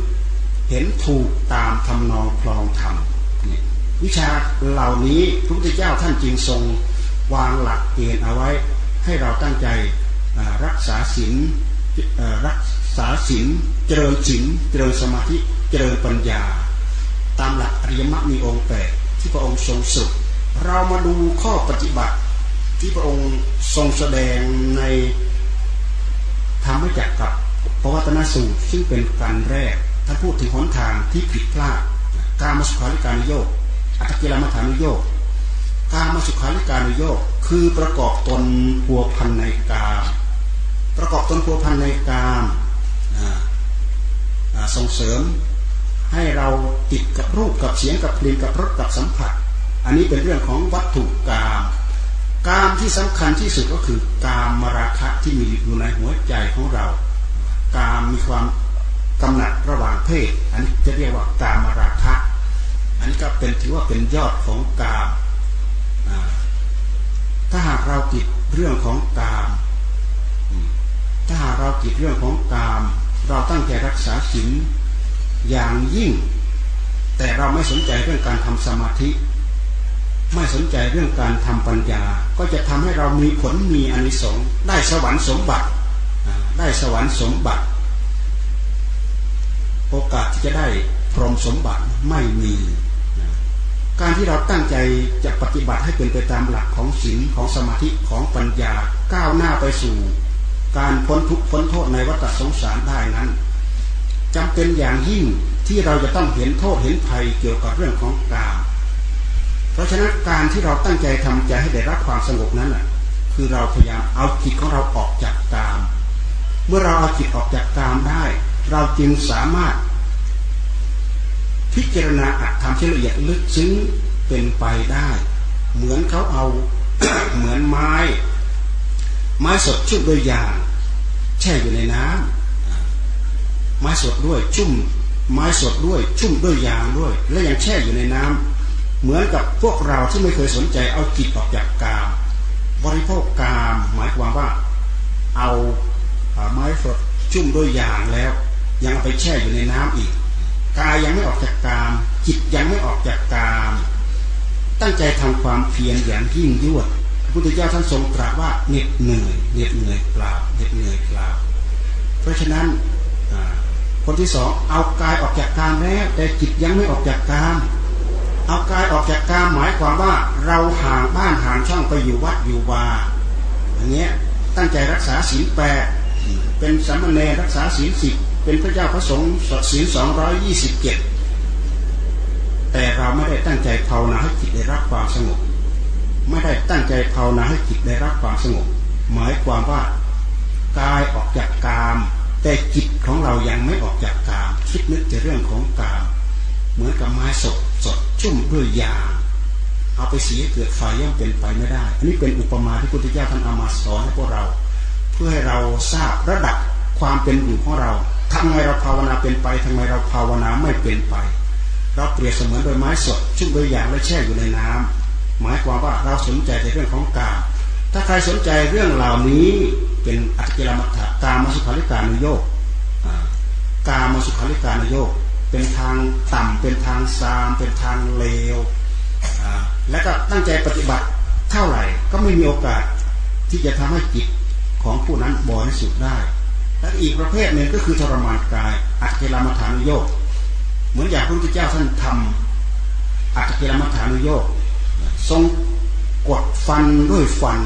เห็นถูกตามทำนองคลองธรรมวิชาเหล่านี้พระพุทธเจ้าท่านจึงทรงวางหลักเกณฑ์เอาไว้ให้เราตั้งใจ รักษาศีลรักษาศีลเจริญศีลเจริญสมาธิเจริญปัญญา ตามหลักอริยมรรคมีองค์แปดที่พระองค์ทรงสุดเรามาดูข้อปฏิบัติที่พระองค์ทรงแสดงในทำให้จักรกับปวัตนสูตรซึ่งเป็นการแรกท่านพูดถึงหนทางที่ผิดพลาดการมาสุขาริการโยกอัตกิลมัฐานุโยกการมาสุขาริการโยกคือประกอบตนพัวพันในกา ประกอบตนพัวพันในกามส่งเสริมให้เราติดกับรูปกับเสียงกับกลิ่นกับรสกับสัมผัส อันนี้เป็นเรื่องของวัตถุกาม กามที่สำคัญที่สุดก็คือกามมราคะที่มีอยู่ในหัวใจของเรา กามมีความกำหนัดระหว่างเพศ อันนี้จะเรียกว่ากามมราคะ อันนี้ก็เป็นถือว่าเป็นยอดของกาม ถ้าหากเราติดเรื่องของกาม ถ้าหากเราติดเรื่องของกาม เราตั้งใจรักษาศีลอย่างยิ่ง แต่เราไม่สนใจเรื่องการทำสมาธิ ไม่สนใจเรื่องการทำปัญญา ก็จะทำให้เรามีผลมีอนิสงส์ได้สวรรค์สมบัติ ได้สวรรค์สมบัติ โอกาสที่จะได้พรหมสมบัติไม่มีการที่เราตั้งใจจะปฏิบัติให้เป็นไปตามหลักของศีลของสมาธิของปัญญาก้าวหน้าไปสู่ การพ้นทุกข์พ้นโทษในวัฏสงสารได้นั้นจำเป็นอย่างยิ่งที่เราจะต้องเห็นโทษเห็นภัยเกี่ยวกับเรื่องของกามเพราะฉะนั้นการที่เราตั้งใจทำใจให้ได้รับความสงบนั้นคือเราพยายามเอาจิตของเราออกจากกาม เมื่อเราเอาจิตออกจากกามได้ เราจึงสามารถ พิจารณาอัตธรรมที่ละเอียดลึกซึ้งเป็นไปได้ เหมือนเขาเอาเหมือนไม้ ไม้สดชุบด้วยยางแช่อยู่ในน้ำไม้สดด้วยชุ่ม ไม้สดด้วยชุ่มด้วยยางด้วย และยังแช่อยู่ในน้ำเหมือนกับพวกเราที่ไม่เคยสนใจเอาจิตออกจากกาม บริโภคกามหมายความว่า เอาไม้สดชุ่มด้วยยางแล้ว ยังไปแช่อยู่ในน้ำอีกกายยังไม่ออกจากกาม จิตยังไม่ออกจากกาม ตั้งใจทำความเพียรอย่างยิ่งยวด พระพุทธเจ้าท่านทรงตรัสว่าเหน็ดเหนื่อยเหน็ดเหนื่อยเปล่าเหน็ดเหนื่อยเปล่า เพราะฉะนั้นคนที่สองเอากายออกจากกามแล้วแต่จิตยังไม่ออกจากกามเอากายออกจากกามหมายความว่าเราห่างบ้านห่างช่องไปอยู่วัดอยู่วาอย่างเงี้ยตั้งใจรักษาศีลแปดเป็นสามเณรรักษาศีลสิบเป็นพระเจ้าพระสงฆ์ศีลสองร้อยยี่สิบเจ็ดแต่เราไม่ได้ตั้งใจภาวนาให้จิตได้รับความสงบ ไม่ได้ตั้งใจภาวนาให้จิตได้รับความสงบ หมายความว่ากายออกจากกาม แต่จิตของเรายังไม่ออกจากกาม คิดนึกแต่เรื่องของกาม เหมือนกับไม้สดสดชุ่มด้วยยาเอาไปเสียเกิดไฟย่อมเป็นไปไม่ได้ อันนี้เป็นอุปมาที่พุทธเจ้าท่านเอามาสอนให้พวกเรา เพื่อให้เราทราบระดับความเป็นอยู่ของเราทำไมเราภาวนาเป็นไปทำไมเราภาวนาไม่เป็นไป เราเปรียบเสมือนโดยไม้สดชุ่มด้วยยางและแช่อยู่ในน้ำ หมายความว่าเราสนใจในเรื่องของกามถ้าใครสนใจเรื่องเหล่านี้เป็นอัตกิลมัฏฐกามสุขาริการนโยกกามสุขาริการนโยกเป็นทางต่ำเป็นทางซามเป็นทางเลวและก็ตั้งใจปฏิบัติเท่าไหร่ก็ไม่มีโอกาสที่จะทำให้จิตของผู้นั้นบริสุทธิ์ได้ และอีกประเภทหนึ่งก็คือทรมานกาย อัตกิลมัฏฐานุโยกเหมือนอย่างพระพุทธเจ้าท่านทำอัตกิลมัฏฐานุโยก ทรงกดฟันด้วยฟัน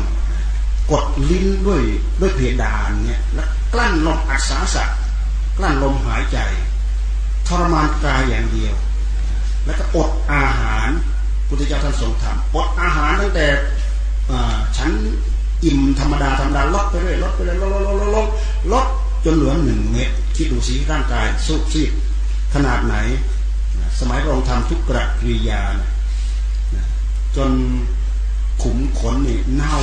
กดลิ้นด้วยด้วยเพดานเนี่ยแล้วกลั้นลมอัศาสะกลั้นลมหายใจ ทรมานกายอย่างเดียว แล้วก็อดอาหารพุทธเจ้าท่านทรงทำอดอาหารตั้งแต่ฉันอิ่มธรรมดาธรรมดาลดไปเรื่อยลดไปเรื่อยลดลดลดลดลดจนเหลือหนึ่งเม็ดที่ดูสิร่างกายสุบซีดขนาดไหน สมัยรองทำทุกกระกิริยา จนขุมขนนี่เน่า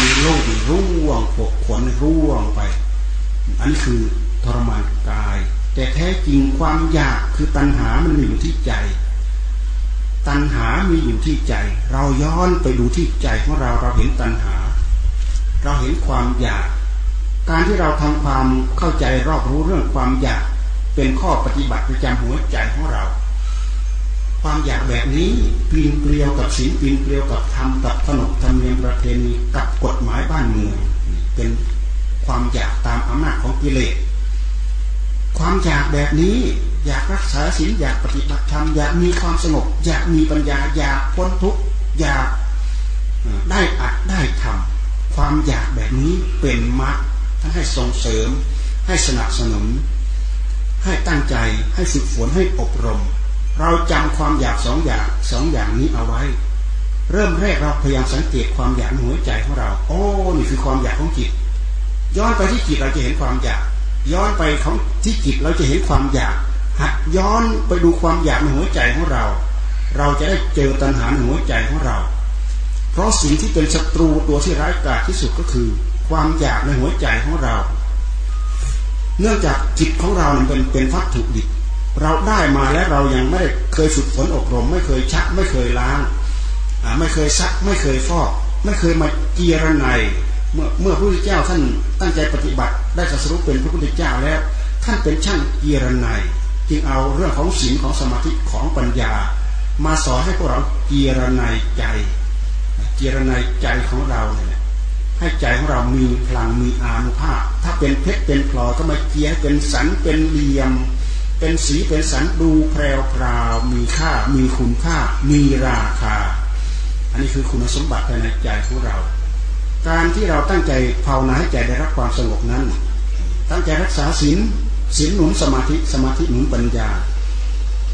มีโรคร่วงปกขนร่วงไป อันนี้คือทรมานกาย แต่แท้จริงความอยากคือตัณหามันมีอยู่ที่ใจ ตัณหามีอยู่ที่ใจ เราย้อนไปดูที่ใจของเราเราเห็นตัณหา เราเห็นความอยาก การที่เราทำความเข้าใจรอบรู้เรื่องความอยาก เป็นข้อปฏิบัติประจำหัวใจของเรา ความอยากแบบนี้ปีนเกลียวกับศีลปีนเกลียวกับธรรมกับขนบธรรมเนียมประเพณีกับกฎหมายบ้านเมืองเป็นความอยากตามอำนาจของกิเลสความอยากแบบนี้อยากรักษาศีลอยากปฏิบัติธรรมอยากมีความสงบอยากมีปัญญาอยากพ้นทุกข์อยากได้อัดได้ทำความอยากแบบนี้เป็นมรรคทั้งให้ส่งเสริม ให้สนับสนุน ให้ตั้งใจให้ฝึกฝนให้อบรม เราจำความอยากสองอย่างสองอย่างนี้เอาไว้ เริ่มแรกเราพยายามสังเกตความอยากในหัวใจของเรา โอ้นี่คือความอยากของจิต ย้อนไปที่จิตเราจะเห็นความอยาก ย้อนไปของที่จิตเราจะเห็นความอยากหัดย้อนไปดูความอยากในหัวใจของเรา เราจะได้เจอตัณหาในหัวใจของเรา เพราะสิ่งที่เป็นศัตรูตัวที่ร้ายกาจที่สุดก็คือ ความอยากในหัวใจของเรา เนื่องจากจิตของเราเป็นเป็นวัตถุดิบ เราได้มาแล้วเรายังไม่ได้เคยฝึกฝนอบรม ไม่เคยชัก ไม่เคยล้างไม่เคยซัก ไม่เคยฟอก ไม่เคยมาเกียรไนเมื่อเมื่อพระพุทธเจ้าท่านตั้งใจปฏิบัติได้สัสรุปเป็นพระพุทธเจ้าแล้ว ท่านเป็นช่างเกียรไนจึงเอาเรื่องของศีลของสมาธิของปัญญา มาสอนให้พวกเราเกียรไนใจเกียรไนใจของเราเนี่ยให้ใจของเรามีพลังมีอานุภาพ ถ้าเป็นเพชรเป็นพลอยก็มาเกียรเป็นสันเป็นเหลี่ยม เป็นสีเป็นสันดูแพรวพราวมีค่ามีคุณค่า มีราคา อันนี้คือคุณสมบัติภายในใจของเรา การที่เราตั้งใจภาวนาให้ใจได้รับความสงบนั้น ตั้งใจรักษาศีลศีลหนุนสมาธิสมาธิหนุนปัญญา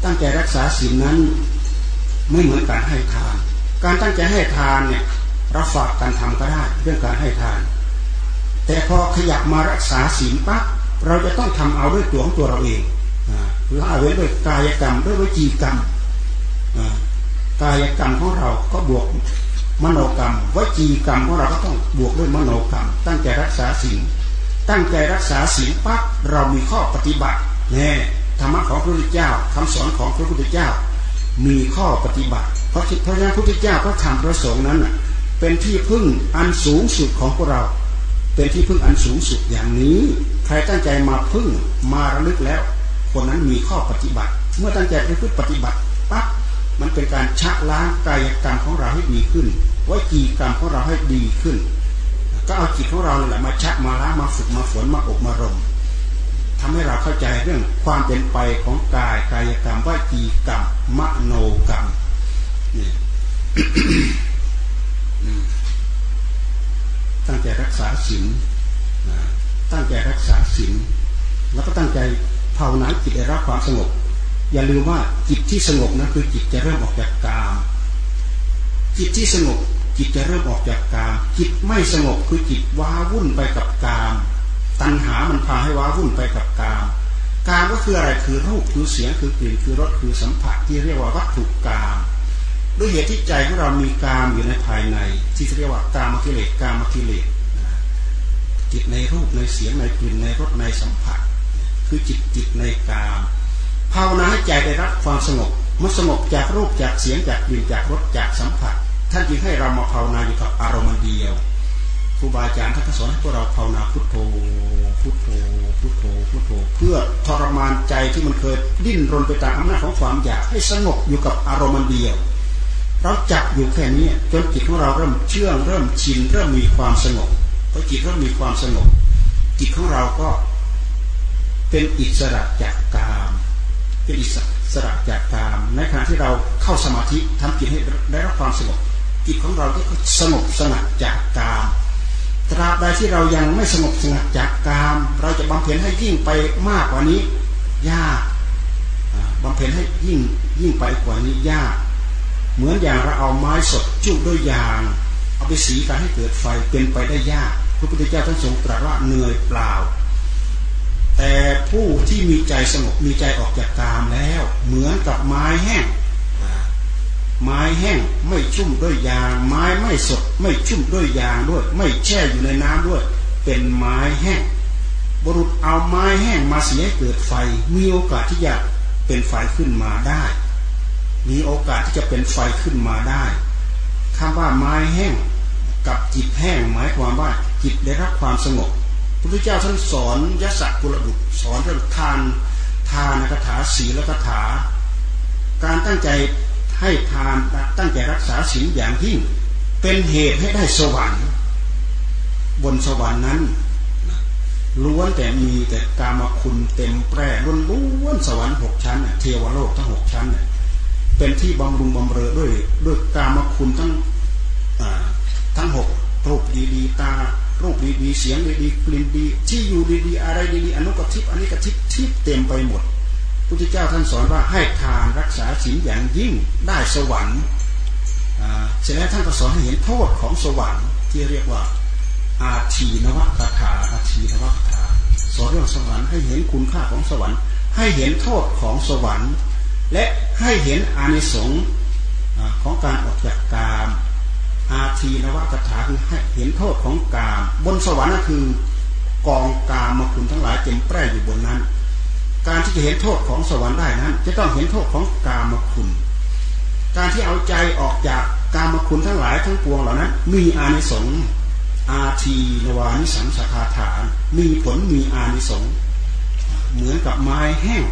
ตั้งใจรักษาศีลนั้นไม่เหมือนการให้ทาน การตั้งใจให้ทานเนี่ยเราฝากการทำก็ได้เรื่องการให้ทาน แต่พอขยับมารักษาศีลปั๊บเราจะต้องทำเอาด้วยตัวของตัวเราเอง ละเว้นด้วยกายกรรมด้วยวิจีกรรมกายกรรมของเราก็บวกมโนกรรมวิจีกรรมของเราก็ต้องบวกด้วยมโนกรรม ตั้งใจรักษาศีลตั้งใจรักษาศีลปั๊บเรามีข้อปฏิบัติแน่ธรรมะของพระพุทธเจ้าคำสอนของพระพุทธเจ้า มีข้อปฏิบัติ เพราะเพราะฉะนั้นพระพุทธเจ้าพระธรรมพระสงฆ์นั้นเป็นที่พึ่งอันสูงสุดของพวกเรา เป็นที่พึ่งอันสูงสุดอย่างนี้ ใครตั้งใจมาพึ่งมาระลึกแล้ว คนนั้นมีข้อปฏิบัติ เมื่อตั้งใจไปพึ่งปฏิบัติปั๊บมันเป็นการชะล้างกายกรรมของเราให้ดีขึ้นวิจีกรรมของเราให้ดีขึ้น ก็เอาจิตของเราแหละมาชักมาล้างมาฝึกมาฝนมาอบมารมทำให้เราเข้าใจเรื่องความเป็นไปของกายกายกรรมวิจีกรรมมโนกรรมนี่ตั้งใจรักษาศีลตั้งใจรักษาศีลแล้วก็ตั้งใจ ภาวนาจิตได้รับความสงบ อย่าลืมว่าจิตที่สงบนะคือจิตจะเริ่มออกจากกาม จิตที่สงบจิตจะเริ่มออกจากกาม จิตไม่สงบคือจิตว้าวุ่นไปกับกาม ตัณหามันพาให้ว้าวุ่นไปกับกาม กามก็คืออะไรคือรูปคือเสียงคือกลิ่นคือรสคือสัมผัสที่เรียกว่าวัตถุกามด้วยเหตุที่ใจของเรามีกามอยู่ในภายใน ที่เรียกว่ากามกิเลสกามกิเลสจิตในรูปในเสียงในกลิ่นในรสในสัมผัส คือจิตจิตในกามภาวนาให้ใจได้รับความสงบมันสงบจากรูปจากเสียงจากกลิ่นจากรสจากสัมผัส ท่านจึงให้เรามาภาวนาอยู่กับอารมณ์เดียวครูบาอาจารย์ท่านก็สอนให้พวกเราภาวนาพุทโธพุทโธพุทโธพุทโธเพื่อทรมานใจที่มันเคยดิ้นรนไปตามอำนาจของความอยากให้สงบอยู่กับอารมณ์เดียว เราจับอยู่แค่นี้จนจิตของเราเริ่มเชื่องเริ่มชินเริ่มมีความสงบพอจิตเริ่มมีความสงบจิตของเราก็ เป็นอิสระจากกามเป็นอิสระจากกามในขณะที่เราเข้าสมาธิทำจิตให้ได้รับความสงบจิตของเราก็สงบสงัดจากกามตราบใดที่เรายังไม่สงบสงัดจากกาม เราจะบำเพ็ญให้ยิ่งไปมากกว่านี้ยากบำเพ็ญให้ยิ่งยิ่งไปกว่านี้ยาก เหมือนอย่างเราเอาไม้สดจุ่มด้วยยาง เอาไปสีกันให้เกิดไฟเป็นไปได้ยาก พระพุทธเจ้าท่านทรงตรัสว่าเหนื่อยเปล่า แต่ผู้ที่มีใจสงบมีใจออกจากกามแล้ว เหมือนกับไม้แห้ง ไม้แห้งไม่ชุ่มด้วยยาง ไม้ไม่สด ไม่ชุ่มด้วยยางด้วย ไม่แช่อยู่ในน้ำด้วย เป็นไม้แห้ง บุรุษเอาไม้แห้งมาเสียเกิดไฟ มีโอกาสที่จะเป็นไฟขึ้นมาได้ มีโอกาสที่จะเป็นไฟขึ้นมาได้คำว่าไม้แห้งกับจิตแห้งหมายความว่าจิตได้รับความสงบ พระพุทธเจ้าท่านสอนยศกุลบุตรสอนเรื่องทานทานคาถาศีลคาถา การตั้งใจให้ทานตั้งใจรักษาศีลอย่างยิ่งเป็นเหตุให้ได้สวรรค์ บนสวรรค์นั้นล้วนแต่มีแต่กามคุณเต็มแปร่ล้วนล้วนสวรรค์หกชั้นเทวโลกทั้งหกชั้นเป็นที่บำรุงบำเรอด้วยด้วยกามคุณทั้งทั้งหกรูปดีๆตา รูปดีๆเสียงดีๆกลิ่นดี ที่อยู่ดีๆอะไรดีๆอนุกทิพอันนี้กทิพทิพเต็มไปหมดพุทธเจ้าท่านสอนว่าให้ทานรักษาศีลอย่างยิ่งได้สวรรค์เสร็จแล้วท่านก็สอนให้เห็นโทษของสวรรค์ที่เรียกว่าอาทีนวคาถาอาทีนวคาถาสอนเรื่องสวรรค์ให้เห็นคุณค่าของสวรรค์ ให้เห็นโทษของสวรรค์ และให้เห็นอานิสงส์ของการออกจากกาม อาทีนวคาถาคือให้เห็นโทษของกามบนสวรรค์ก็คือกองกามมาคุณทั้งหลายเต็มแปร่อยู่บนนั้น การที่จะเห็นโทษของสวรรค์ได้นั้น จะต้องเห็นโทษของกามคุณ การที่เอาใจออกจากกามคุณทั้งหลายทั้งปวงเหล่านั้นมีอานิสงส์อาทีนวานิสังสคาฐานมีผลมีอานิสงส์เหมือนกับไม้แห้ง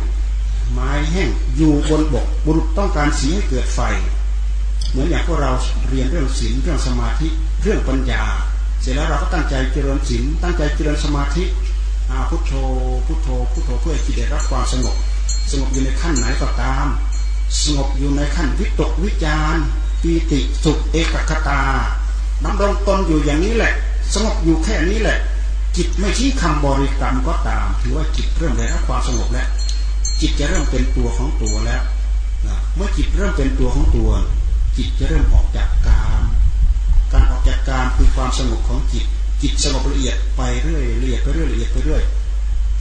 ไม้แห้งอยู่บนบกบุรุษต้องการสีให้เกิดไฟ เหมือนอย่างพวกเราเรียนเรื่องศีลเรื่องสมาธิเรื่องปัญญา เสร็จแล้วเราก็ตั้งใจเจริญศีลตั้งใจเจริญสมาธิอาพุทโธพุทโธพุทโธเพื่อจิตได้รับความสงบ สงบอยู่ในขั้นไหนก็ตาม สงบอยู่ในขั้นวิตกวิจารปีติสุขเอกคตาดำรงตนอยู่อย่างนี้แหละ สงบอยู่แค่นี้แหละ จิตไม่ชี้คำบริกรรมก็ตาม ถือว่าจิตเริ่มได้รับความสงบแล้วจิตจะเริ่มเป็นตัวของตัวแล้วเมื่อจิตเริ่มเป็นตัวของตัว จิตจะเริ่มออกจากกาม การออกจากกามคือความสงบของจิต จิตสงบละเอียดไปเรื่อยละเอียดไปเรื่อยละเอียดไปเรื่อย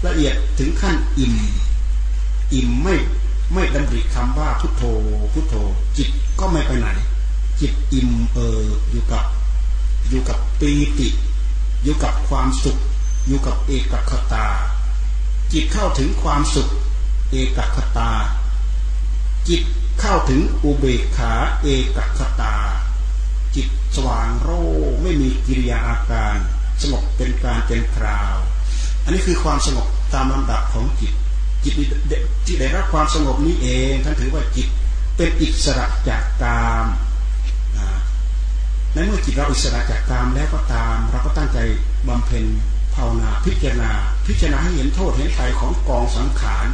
ละเอียดถึงขั้นอิ่ม อิ่มไม่ไม่ดำริคำว่าพุทโธพุทโธ จิตก็ไม่ไปไหน จิตอิ่มเอออยู่กับ อยู่กับปีติ อยู่กับความสุข อยู่กับเอกคตา จิตเข้าถึงความสุข เอกคตา จิต เข้าถึงอุเบกขาเอกคตา จิตสว่างโรไม่มีกิริยาอาการ สงบเป็นการเป็นคราว อันนี้คือความสงบตามลำดับของจิต จิตที่ได้รับความสงบนี้เองท่านถือว่าจิตเป็นอิสระจากกามในเมื่อจิตเราอิสระจากกามแล้วก็ตาม เราก็ตั้งใจบำเพ็ญภาวนาพิจารณา พิจารณาให้เห็นโทษเห็นภัยของกองสังขาร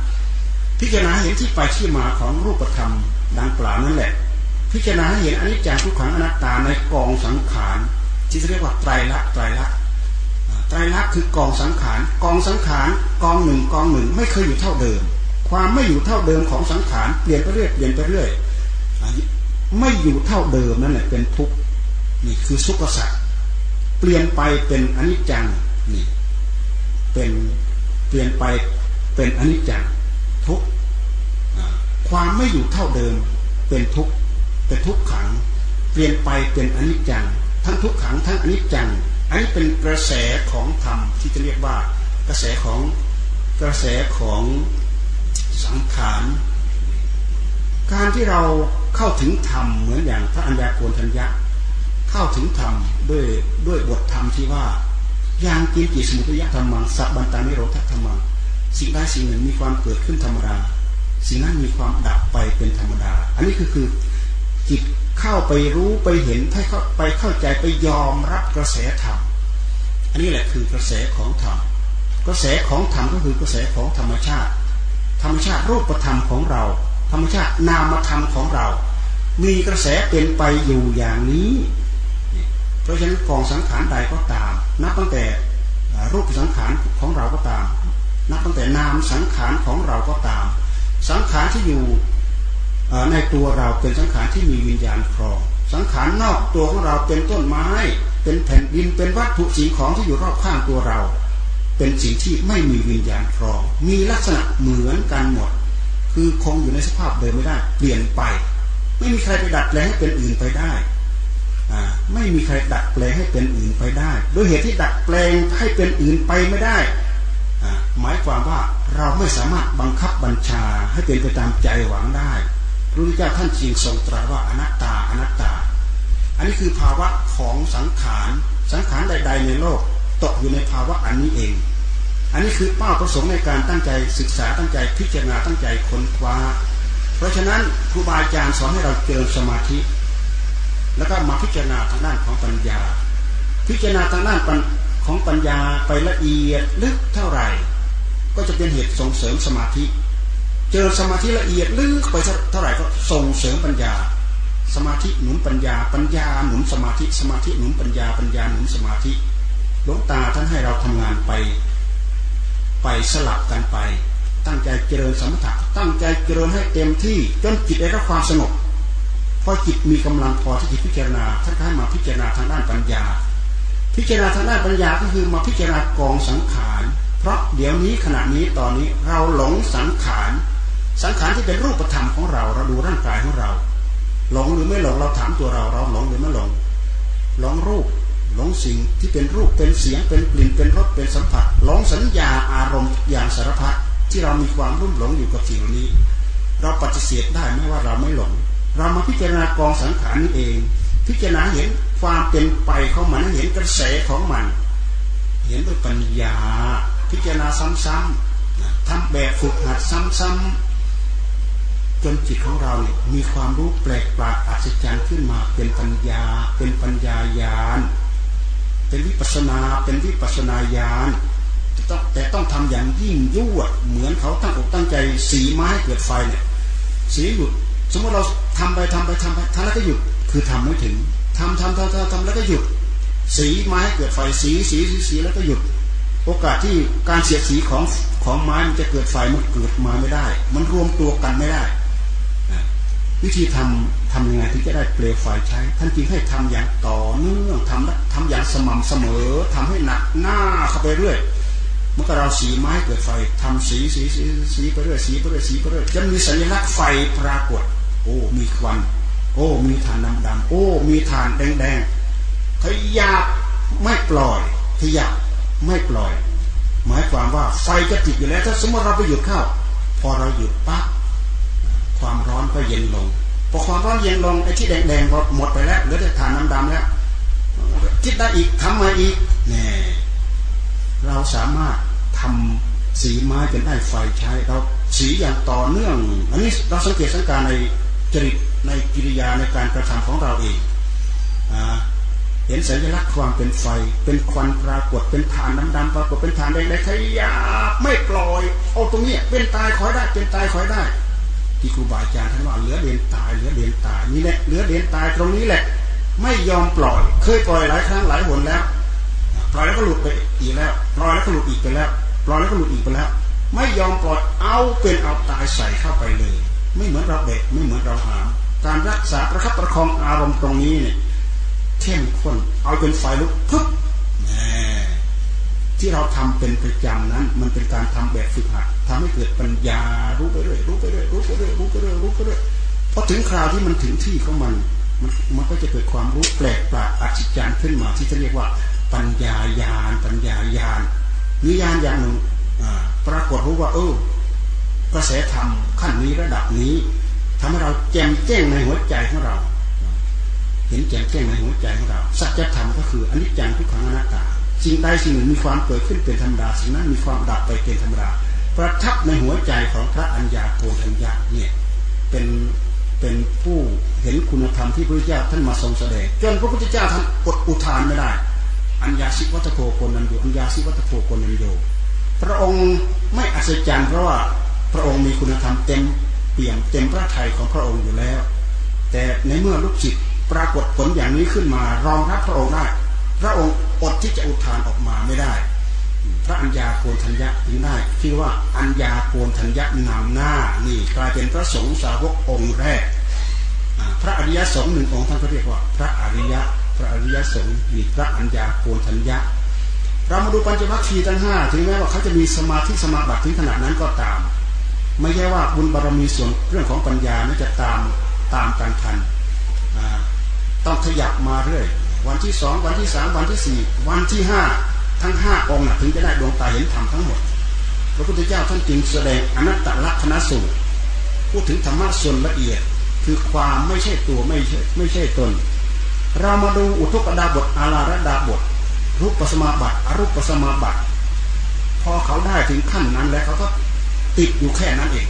พิจารณาเห็นที่ไปที่มาของรูปธรรมดังกล่าวนั่นแหละ พิจารณาเห็นอนิจจังทุกขังอนัตตาในกองสังขารที่เรียกว่าไตรลักษณ์ไตรลักษณ์ไตรลักษณ์คือกองสังขารกองสังขารกองหนึ่งกองหนึ่งไม่เคยอยู่เท่าเดิม ความไม่อยู่เท่าเดิมของสังขารเปลี่ยนไปเรื่อยเปลี่ยนไปเรื่อยไม่อยู่เท่าเดิมนั่นแหละเป็นทุกข์นี่คือสุขสัตว์เปลี่ยนไปเป็นอนิจจังนี่เป็นเปลี่ยนไปเป็นอนิจจังทุก ความไม่อยู่เท่าเดิม เป็นทุกเป็นทุกขัง เปลี่ยนไปเป็นอนิจจัง ทั้งทุกขังทั้งอนิจจัง อันนี้เป็นกระแสของธรรมที่จะเรียกว่ากระแสของกระแสของสังขารการที่เราเข้าถึงธรรมเหมือนอย่างพระอัญญาโกณทัญญะ เข้าถึงธรรมด้วยด้วยบทธรรมที่ว่าอย่างกินจิสมุทยธรรมังสัพบันตานิโรธธรรมังสิ่งใดสิ่งหนึ่งมีความเกิดขึ้นธรรมดา สิ่งนั้นมีความดับไปเป็นธรรมดา อันนี้คือคือจิตเข้าไปรู้ไปเห็นให้เข้าไปเข้าใจไปยอมรับกระแสธรรม อันนี้แหละคือกระแสของธรรม กระแสของธรรมก็คือกระแสของธรรมชาติ ธรรมชาติรูปธรรมของเรา ธรรมชาตินามธรรมของเรา มีกระแสเป็นไปอยู่อย่างนี้ เพราะฉะนั้นกองสังขารใดก็ตาม นับตั้งแต่รูปสังขารของเราก็ตาม นับตั้งแต่นามสังขารของเราก็ตาม สังขารที่อยู่ในตัวเราเป็นสังขารที่มีวิญญาณครอง สังขารนอกตัวของเราเป็นต้นไม้ เป็นแผ่นดินเป็นวัตถุสิ่งของที่อยู่รอบข้างตัวเรา เป็นสิ่งที่ไม่มีวิญญาณครอง มีลักษณะเหมือนกันหมด คือคงอยู่ในสภาพเดิมไม่ได้ เปลี่ยนไป ไม่มีใครไปดัดแปลงให้เป็นอื่นไปได้ไม่มีใครดัดแปลงให้เป็นอื่นไปได้ด้วยเหตุที่ดัดแปลงให้เป็นอื่นไปไม่ได้หมายความว่าเราไม่สามารถบังคับ บัญชาให้เป็นไปตามใจหวังได้พระพุทธเจ้าท่านจริงทรงตรัสว่าอนัตตาอนัตตา อันนี้คือภาวะของสังขารสังขารใด ๆ ในโลกตกอยู่ในภาวะอันนี้เอง อันนี้คือเป้าประสงค์ในการตั้งใจศึกษาตั้งใจพิจารณาตั้งใจค้นคว้า เพราะฉะนั้นครูบาอาจารย์สอนให้เราเจริญสมาธิ แล้วก็มาพิจารณาทางด้านของปัญญา พิจารณาทางด้านของปัญญาไปละเอียดลึกเท่าไหร่ ก็จะเป็นเหตุส่งเสริมสมาธิ เจอสมาธิละเอียดลึกไปเท่าไหร่ก็ส่งเสริมปัญญา สมาธิหนุนปัญญา ปัญญาหนุนสมาธิสมาธิหนุนปัญญาปัญญาหนุนสมาธิหลวงตาท่านให้เราทำงานไป ไปสลับกันไป ตั้งใจเจริญสมถะตั้งใจเจริญให้เต็มที่จนจิตได้รับความสงบพอจิตมีกำลังพอที่จะพิจารณาท่านให้มาพิจารณาทางด้านปัญญา พิจารณาทางด้านปัญญาก็คือมาพิจารณากองสังขาร เพราะเดี๋ยวนี้ขณะนี้ตอนนี้เราหลงสังขาร สังขารที่เป็นรูปธรรมของเรา เราดูร่างกายของเรา หลงหรือไม่หลงเราถามตัวเราเราหลงหรือไม่หลงหลงรูปหลงสิ่งที่เป็นรูปเป็นเสียงเป็นกลิ่นเป็นรสเป็นสัมผัสหลงสัญญาอารมณ์อย่างสารพัดที่เรามีความรุ่มหลงอยู่กับสิ่งนี้ เราปฏิเสธได้ไม่ว่าเราไม่หลง เรามาพิจารณากองสังขารนี้เอง พิจารณาเห็นความเป็นไปของมันเห็นกระแสของมัน เห็นด้วยปัญญา พิจารณาซ้ำๆทำแบบฝึกหัดซ้ำๆ จนจิตของเราเนี่ยมีความรู้แปลกประหลาดอัศจรรย์ขึ้นมาเป็นปัญญา เป็นปัญญายาณเป็นวิปัสนาเป็นวิปัสนาญาณต้องแต่ต้องทำอย่างยิ่งยวดเหมือนเขาตั้งอกตั้งใจสีไม้เกิดไฟเนี่ยสีหยุดสมมติเราทำไปทำไปทำไปทำแล้วก็หยุดคือทำไม่ถึงทำทำทำทำทำแล้วก็หยุด สีไม้เกิดไฟสีสีสีแล้วก็หยุด โอกาสที่การเสียสีของของไม้มันจะเกิดไฟมันเกิดมาไม่ได้ มันรวมตัวกันไม่ได้ วิธีทำทำยังไงถึงจะได้เปลวไฟใช้ ท่านจึงให้ทำอย่างต่อเนื่องทำทำอย่างสม่ำเสมอทำให้หนักหน้าเข้าไปเรื่อยเมื่อเราสีไม้เกิดไฟทำสีสีสีสีไปเรื่อยสีไปเรื่อยสีไปเรื่อยจะมีสัญลักษณ์ไฟปรากฏ โอ้มีควัน โอ้มีฐานดำดำโอ้มีฐานแดงแดงขยับไม่ปล่อยขยับไม่ปล่อย หมายความว่าไฟจะติดอยู่แล้ว ถ้าสมมติเราไปหยุดเข้า พอเราหยุดปั๊บ อนก็เย็นลงพอความร้อนเย็นลงไอ้ที่แดงๆก็หมดไปแล้วเหลือแต่ฐานน้ำดำแล้วคิดได้อีกทำมาอีกแน่เราสามารถทำสีไม้จนได้ไฟใช้เราสีอย่างต่อเนื่อง อันนี้เราสังเกตสังการในจริตในกิริยาในการกระทำของเราเองเห็นสัญลักษณ์ความเป็นไฟ เป็นควันปรากฏเป็นฐานดำๆปรากฏเป็นฐานแดงๆขยับไม่ปล่อยเอาตรงนี้เป็นตายคอยได้เป็นตายคอยได้ ที่ครูบาอาจารย์ท่านว่าเหลือเดียนตายเหลือเดียนตายนี่แหละเหลือเดียนตายตรงนี้แหละ ไม่ยอมปล่อย เคยปล่อยหลายครั้งหลายหนแล้วปล่อยแล้วก็หลุดไปอีกแล้วปล่อยแล้วก็หลุดอีกไปแล้วปล่อยแล้วก็หลุดอีกไปแล้ว ไม่ยอมปล่อยเอาเป็นเอาตายใส่เข้าไปเลย ไม่เหมือนเราเด็กไม่เหมือนเราหามการรักษาประคับประคองอารมณ์ตรงนี้เนี่ยเข้มข้นเอาเป็นไฟลุกปึ๊บ ที่เราทำเป็นประจำนั้น มันเป็นการทำแบบฝึกหัดทำให้เกิดปัญญารู้ไปเรื่อยรู้ไปเรื่อยรู้ไปเรื่อยรู้ไปเรื่อยรู้ไปเรื่อยพอถึงคราวที่มันถึงที่ของมันมันมันก็จะเกิดความรู้แปลกประหลาดอัศจรรย์ขึ้นมาที่จะเรียกว่า ปัญญายาณปัญญายาณนิยานอย่างหนึ่งปรากฏรู้ว่า เออกระแสธรรมขั้นนี้ระดับนี้ทำให้เราแจ่มแจ้งในหัวใจของเรา เห็นแจ่มแจ้งในหัวใจของเรา สัจธรรมก็คืออนิจจังทุกขังอนัตตา สิ่งใดสิ่งหนึ่งมีความเกิดขึ้นเป็นธรรมดาสิ่งนั้นมีความดับไปเป็นธรรมดาประทับในหัวใจของพระอัญญาโกณทัญญาเนี่ยเป็นเป็นผู้เห็นคุณธรรมที่พระพุทธเจ้าท่านมาทรงแสดงจนพระพุทธเจ้าท่านอดอุทานไม่ได้ อัญญาสิวัตโพโกนันโยอัญญาสิวัตโพโกนันโยพระองค์ไม่อัศจรรย์เพราะว่าพระองค์มีคุณธรรมเต็มเปี่ยมเต็มพระทัยของพระองค์อยู่แล้ว แต่ในเมื่อลูกศิษย์ปรากฏผลอย่างนี้ขึ้นมารองรับพระองค์ได้ พระองค์อดที่จะอุทานออกมาไม่ได้ พระอัญญาโกนทัญญะถึงได้ที่ว่าอัญญาโกนทัญญะนำหน้านี่กลายเป็นพระสงฆ์สาวกองค์แรก พระอริยสงฆ์หนึ่งองค์ท่านก็เรียกว่า พระอริยะพระอริยสงฆ์มีพระอัญญาโกนทัญญะเรามาดูปัญจวัคคีย์ทั้งห้าถึงแม้ว่าเขาจะมีสมาธิสมาบัติถึงขนาดนั้นก็ตาม ไม่ใช่ว่าบุญบารมีส่วนเรื่องของปัญญานั้นจะตามตามกันทันต้องขยับมาเรื่อย วันที่สองวันที่สามวันที่สี่วันที่ห้าทั้งห้าองค์ถึงจะได้ดวงตาเห็นธรรมทั้งหมด พระพุทธเจ้าท่านจึงแสดงอนัตตลักษณสูตรพูดถึงธรรมะส่วนละเอียดคือความไม่ใช่ตัวไม่ใช่ไม่ใช่ตน เรามาดูอุทกดาบทอาราดาบท รูปปสมาบัติอรูปปสมาบัติพอเขาได้ถึงขั้นนั้นแล้วเขาก็ติดอยู่แค่นั้นเอง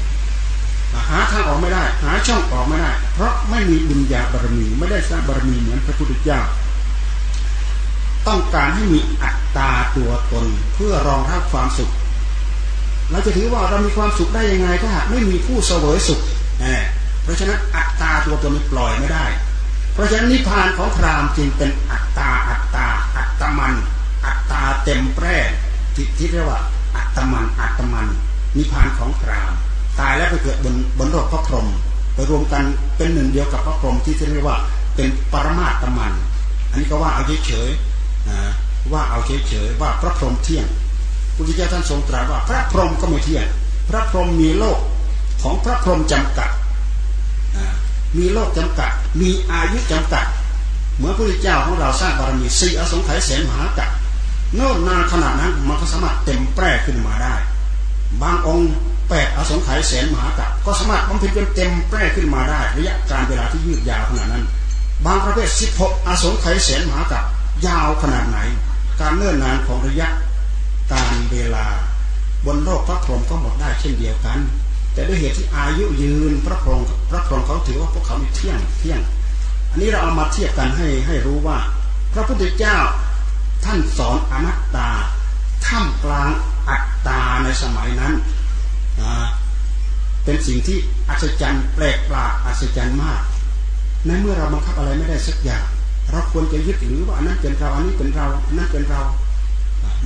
หาทางออกไม่ได้ หาช่องออกไม่ได้ เพราะไม่มีบุญญาบารมีไม่ได้สร้างบารมีเหมือนพระพุทธเจ้า ต้องการให้มีอัตตาตัวตนเพื่อรองรับความสุข เราจะถือว่าเรามีความสุขได้ยังไงถ้าหากไม่มีผู้เสวยสุขเพราะฉะนั้นอัตตาตัวตนปล่อยไม่ได้ เพราะฉะนั้นนิพพานของพรามจึงเป็นอัตตาอัตตาอัตมัน อัตตาเต็มแปร่ที่ที่เรียกว่าอัตมันอัตมัน นิพพานของพรามตายแล้วไปเกิดบนบนโลกพระพรหมไปรวมกันเป็นหนึ่งเดียวกับพระพรหมที่เรียกว่าเป็นปรมาตมัน อันนี้ก็ว่าเอาเฉย ว่าเอาเฉยๆว่าพระพรหมเที่ยงพุทธเจ้าท่านทรงตรัสว่าพระพรหมก็ไม่เที่ยง พระพรหมมีโลกของพระพรหมจำกัดมีโลกจำกัด มีอายุจำกัด เหมือนพระพุทธเจ้าของเราสร้างบารมีสี่อสงไขยแสนมหากัดโน่นนานขนาดนั้นมันก็สามารถเต็มแปร่ขึ้นมาได้ บางองค์แปดอสงไขยแสนมหากัดก็สามารถบำเพ็ญจนเต็มแปร่ขึ้นมาได้ ระยะการเวลาที่ยืดยาวขนาดนั้น บางประเภทสิบหกอสงไขยแสนมหากัด ยาวขนาดไหน การเนิ่นนานของระยะการเวลา บนโลกพระพรหมก็หมดได้เช่นเดียวกัน แต่ด้วยเหตุที่อายุยืนพระพรหมพระพรหมเขาถือว่าพวกเขาเที่ยงเที่ยง อันนี้เราเอามาเทียบกันให้ให้รู้ว่า พระพุทธเจ้าท่านสอนอนัตตาท่ามกลางอัตาในสมัยนั้นเป็นสิ่งที่อัศจรรย์แปลกประหลาดอัศจรรย์มาก ในเมื่อเราบังคับอะไรไม่ได้สักอย่าง เราควรจะยึดหรือว่าอันนั้นเป็นเราอันนี้เป็นเราอันนั้นเป็นเรา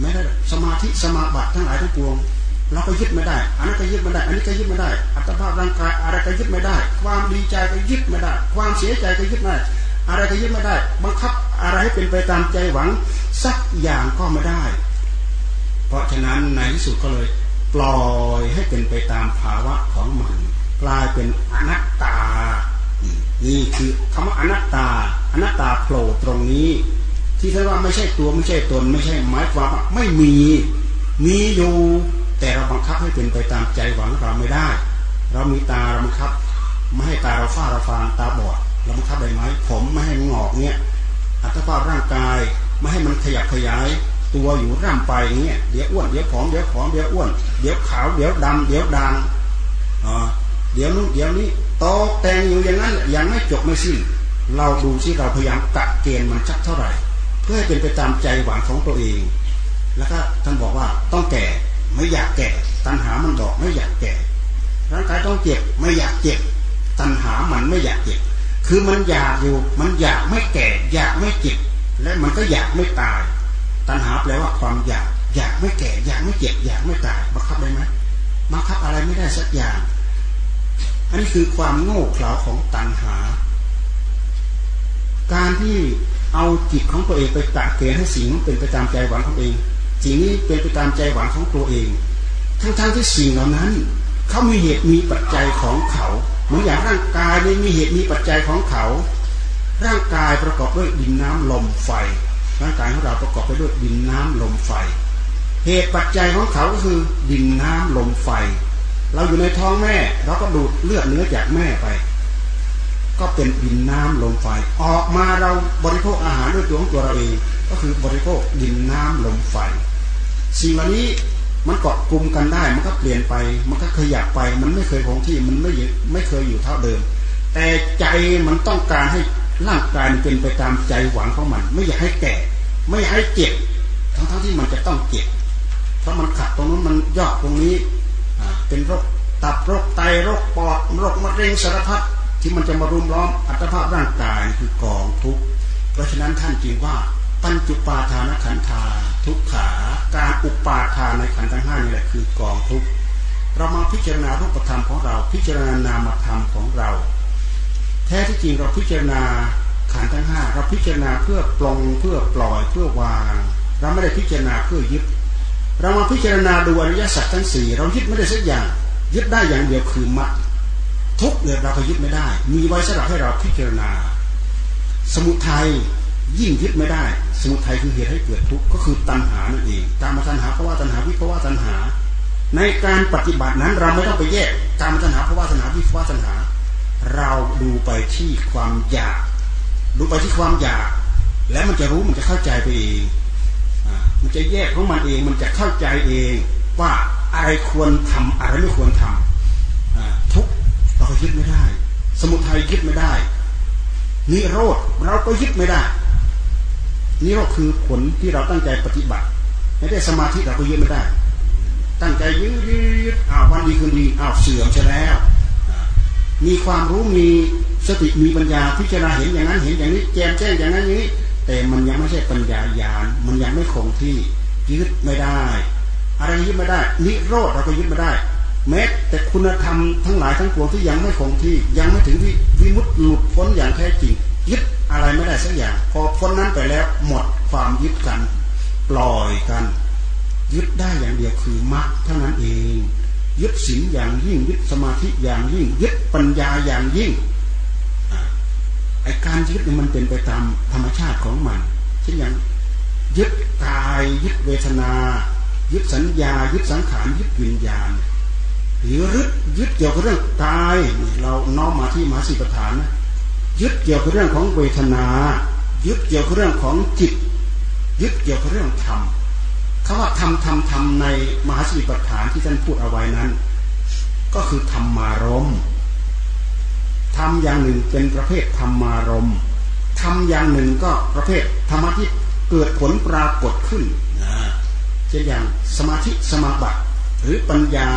ไม่ได้สมาธิสมาบัติทั้งหลายทั้งปวง เราก็ยึดไม่ได้ อันนั้นก็ยึดไม่ได้ อันนี้ก็ยึดไม่ได้ อัตภาพร่างกายอะไรก็ยึดไม่ได้ ความดีใจก็ยึดไม่ได้ ความเสียใจก็ยึดไม่ได้อะไรก็ยึดไม่ได้ บังคับอะไรให้เป็นไปตามใจหวังสักอย่างก็ไม่ได้ เพราะฉะนั้นในที่สุดก็เลยปล่อยให้เป็นไปตามภาวะของมัน กลายเป็นอนัตตา นี่คือคำว่าอนัตตา อนัตตาโผล่ตรงนี้ ที่ท่านว่าไม่ใช่ตัวไม่ใช่ตน ไม่ใช่หมายความไม่มีมีอยู่แต่เราบังคับให้เป็นไปตามใจหวังเราไม่ได้ เรามีตาเราบังคับไม่ให้ตาเราฝ้าเราฟางตาบอดเราบังคับได้ไหมผมไม่ให้งอกเนี่ยอัตภาพร่างกายไม่ให้มันขยับขยายตัวอยู่ร่ำไปเงี้ยเดี๋ยวอ้วนเดี๋ยวผอมเดี๋ยวผอมเดี๋ยวอ้วนเดี๋ยวขาวเดี๋ยวดำเดี๋ยวด่างอ๋อเดี๋ยวนู้นเดี๋ยวนี้โตแต่งอยู่อย่างนั้นยังไม่จบไม่สิ้น เราดูที่เราพยายามกะเกณฑ์มันชักเท่าไหร่ เพื่อให้เป็นไปตามใจหวังของตัวเอง แล้วก็ท่านบอกว่าต้องแก่ไม่อยากแก่ ตัณหามันบอกไม่อยากแก่ ร่างกายต้องเจ็บไม่อยากเจ็บ ตัณหามันไม่อยากเจ็บ คือมันอยากอยู่ มันอยากไม่แก่ อยากไม่เจ็บ และมันก็อยากไม่ตาย ตัณหาแปลว่าความอยาก อยากไม่แก่ อยากไม่เจ็บ อยากไม่ตาย บังคับได้ไหมบังคับอะไรไม่ได้สักอย่าง อันนี้คือความโง่เขลาของตัณหา การที่เอาจิตของตัวเองไปตะเกณฑ์ให้สิ่งมันเป็นไปตามใจหวังของเองสิ่งนี้เป็นไปตามใจหวังของตัวเอง ทั้งๆทที่สิ่งเหล่านั้น เขามีเหตุมีปัจจัยของเขาเหมือนอย่างร่างกายนี่มีเหตุมีปัจจัยของเขา ร่างกายประกอบด้วยดินน้ำลมไฟ ร่างกายของเราประกอบไปด้วยดินน้ำลมไฟ เหตุปัจจัยของเขาก็คือดินน้ำลมไฟ เราอยู่ในท้องแม่เราก็ดูดเลือดเนื้อจากแม่ไป ก็เป็นดินน้ำลมไฟออกมาเราบริโภคอาหารด้วยตัวของตัวเราเองก็คือบริโภคดินน้ำลมไฟสิ่งเหล่านี้มันเกาะกลุ่มกันได้ มันก็เปลี่ยนไป มันก็ขยับไป มันไม่เคยคงที่มันไม่ไม่เคยอยู่เท่าเดิม แต่ใจมันต้องการให้ร่างกายมันเป็นไปตามใจหวังของมัน ไม่อยากให้แก่ไม่อยากให้เจ็บทั้งทั้งที่มันจะต้องเจ็บเพราะมันขัดตรงนั้นมันยอดตรงนี้เป็นโรคตับโรคไตโรคปอดโรคมะเร็งสารพัด ที่มันจะมารุมล้อมอัตภาพร่างกายคือกองทุกข์เพราะฉะนั้นท่านจึงว่าปัญจุปาทานขันธาทุกขาการอุปาทานในขันธ์ทั้งห้านี่แหละคือกองทุกข์เรามาพิจารณารูปธรรมของเรา พิจารณานามธรรมของเรา แท้ที่จริงเราพิจารณาขันธ์ทั้งห้าเราพิจารณาเพื่อปลงเพื่อปล่อยเพื่อวาง เราไม่ได้พิจารณาเพื่อยึด เรามาพิจารณาดูอริยสัจทั้งสี่เรายึดไม่ได้สักอย่าง ยึดได้อย่างเดียวคือมรรค ทุกเนี่ยเราก็ยึดไม่ได้ มีไว้สำหรับให้เราพิจารณา สมุทัยยิ่งยึดไม่ได้ สมุทัยคือเหตุให้เกิดทุกข์ก็คือตัณหานั่นเองการมาตัณหาเพราะว่าตัณหาวิภาวะตัณหา ในการปฏิบัตินั้นเราไม่ต้องไปแยกการมาตัณหาเพราะว่าตัณหาวิภาวะตัณหา เราดูไปที่ความอยาก ดูไปที่ความอยาก แล้วมันจะรู้มันจะเข้าใจไปเองมันจะแยกของมันเองมันจะเข้าใจเองว่าอะไรควรทำอะไรไม่ควรทำทุก เรายึดไม่ได้ สมุทัยยึดไม่ได้ นิโรธเราก็ยึดไม่ได้นี่ก็คือผลที่เราตั้งใจปฏิบัติไม่ได้สมาธิเราก็ยึดไม่ได้ ตั้งใจยืดยืดอ้าววันดีคืนดีอ้าวเสื่อมใช่แล้ว มีความรู้มีสติมีปัญญาพิจารณาเห็นอย่างนั้นเห็นอย่างนี้แจมแจ้งอย่างนั้นอย่างนี้ แต่มันยังไม่ใช่ปัญญาญาณมันยังไม่คงที่ยึดไม่ได้ อะไรยึดไม่ได้ นิโรธเราก็ยึดไม่ได้ แม้แต่คุณธรรมทั้งหลายทั้งปวงที่ยังไม่คงที่ ยังไม่ถึงที่วิมุตติหลุดพ้นอย่างแท้จริง ยึดอะไรไม่ได้สักอย่าง พอพ้นนั้นไปแล้วหมดความยึดกันปล่อยกัน ยึดได้อย่างเดียวคือมรรคเท่านั้นเอง ยึดศีลอย่างยิ่งยึดสมาธิอย่างยิ่ง ยึดปัญญาอย่างยิ่งไอการยึดมันเป็นไปตามธรรมชาติของมันเช่นอย่างยึดกายยึดเวทนา ยึดสัญญา ยึดสังขารยึดวิญญาณ หรือยึดยึดเกี่ยวกับเรื่องกายเราน้อมมาที่มหาสิปฐานนะยึดเกี่ยวกับเรื่องของเวทนา ยึดเกี่ยวกับเรื่องของจิต ยึดเกี่ยวกับเรื่องธรรมคำว่าธรรมธรรมธรรมในมหาสติปัฏฐานที่ท่านพูดเอาไว้นั้น ก็คือธรรมารมธรรมอย่างหนึ่งเป็นประเภทธรรมารมธรรมอย่างหนึ่งก็ประเภทธรรมะที่เกิดผลปรากฏขึ้นเช่นอย่างสมาธิสมาบัติหรือปัญญา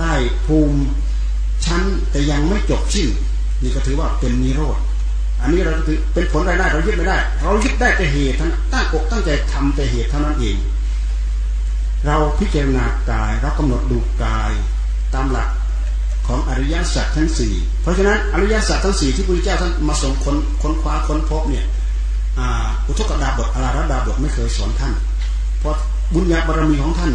ได้ภูมิชั้นแต่ยังไม่จบสิ้นนี่ก็ถือว่าเป็นนิโรธอันนี้เราถือเป็นผลรายได้เรายึดไม่ได้ เรายึดได้แต่เหตุทั้งตั้งอกตั้งใจทำแต่เหตุเท่านั้นเอง เราพิจารณากายเรากำหนดดูกายตามหลักของอริยสัจทั้งสี่เพราะฉะนั้นอริยสัจทั้งสี่ที่พระพุทธเจ้าท่านมาสงค้นค้นคว้าค้นพบเนี่ยอุทกดาบทอาราดาบทไม่เคยสอนท่าน เพราะบุญญาบารมีของท่าน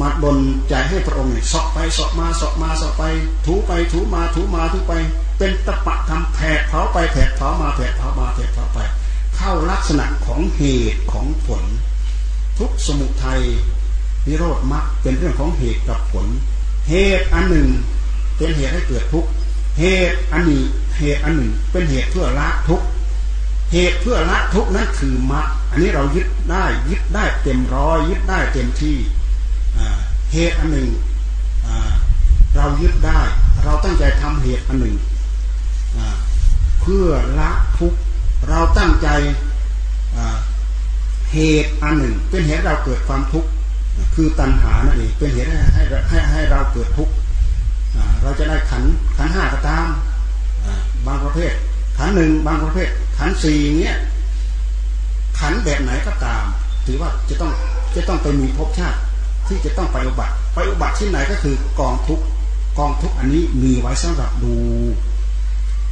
มาดนใจให้พระองค์เนี่ยสอบไปสอบมาสอบมาสอบไป ถูไปถูมาถูมาถูไป เป็นตะปะทำแผดเผาไปแผดเผามาแผดเผามาแผดเผาไป เข้าลักษณะของเหตุของผล ทุกสมุทัยนิโรธมรรคเป็นเรื่องของเหตุกับผล เหตุอันหนึ่งเป็นเหตุให้เกิดทุกเหตุอันนี้เหตุอันหนึ่งเป็นเหตุเพื่อละทุกเหตุเพื่อละทุกนั้นคือมรรคอันนี้เรายึดได้ยึดได้เต็มร้อยยึดได้เต็มที่ เหตุอันหนึ่งเรายึดได้ เราตั้งใจทำเหตุอันหนึ่งเพื่อละทุกเราตั้งใจเหตุอันหนึ่ง เป็นเหตุเราเกิดความทุกข์คือตัณหานั่นเองเป็นเหตุให้ให้ให้ให้เราเกิดทุกข์เราจะได้ขันขันห้าก็ตามบางประเภท ขันหนึ่งบางประเภท ขันสี่เงี้ยขันแบบไหนก็ตาม ถือว่าจะต้องจะต้องไปมีภพชาติ ที่จะต้องไปอุบัติไปอุบัติที่ไหนก็คือกองทุกกองทุกอันนี้มีไว้สำหรับดู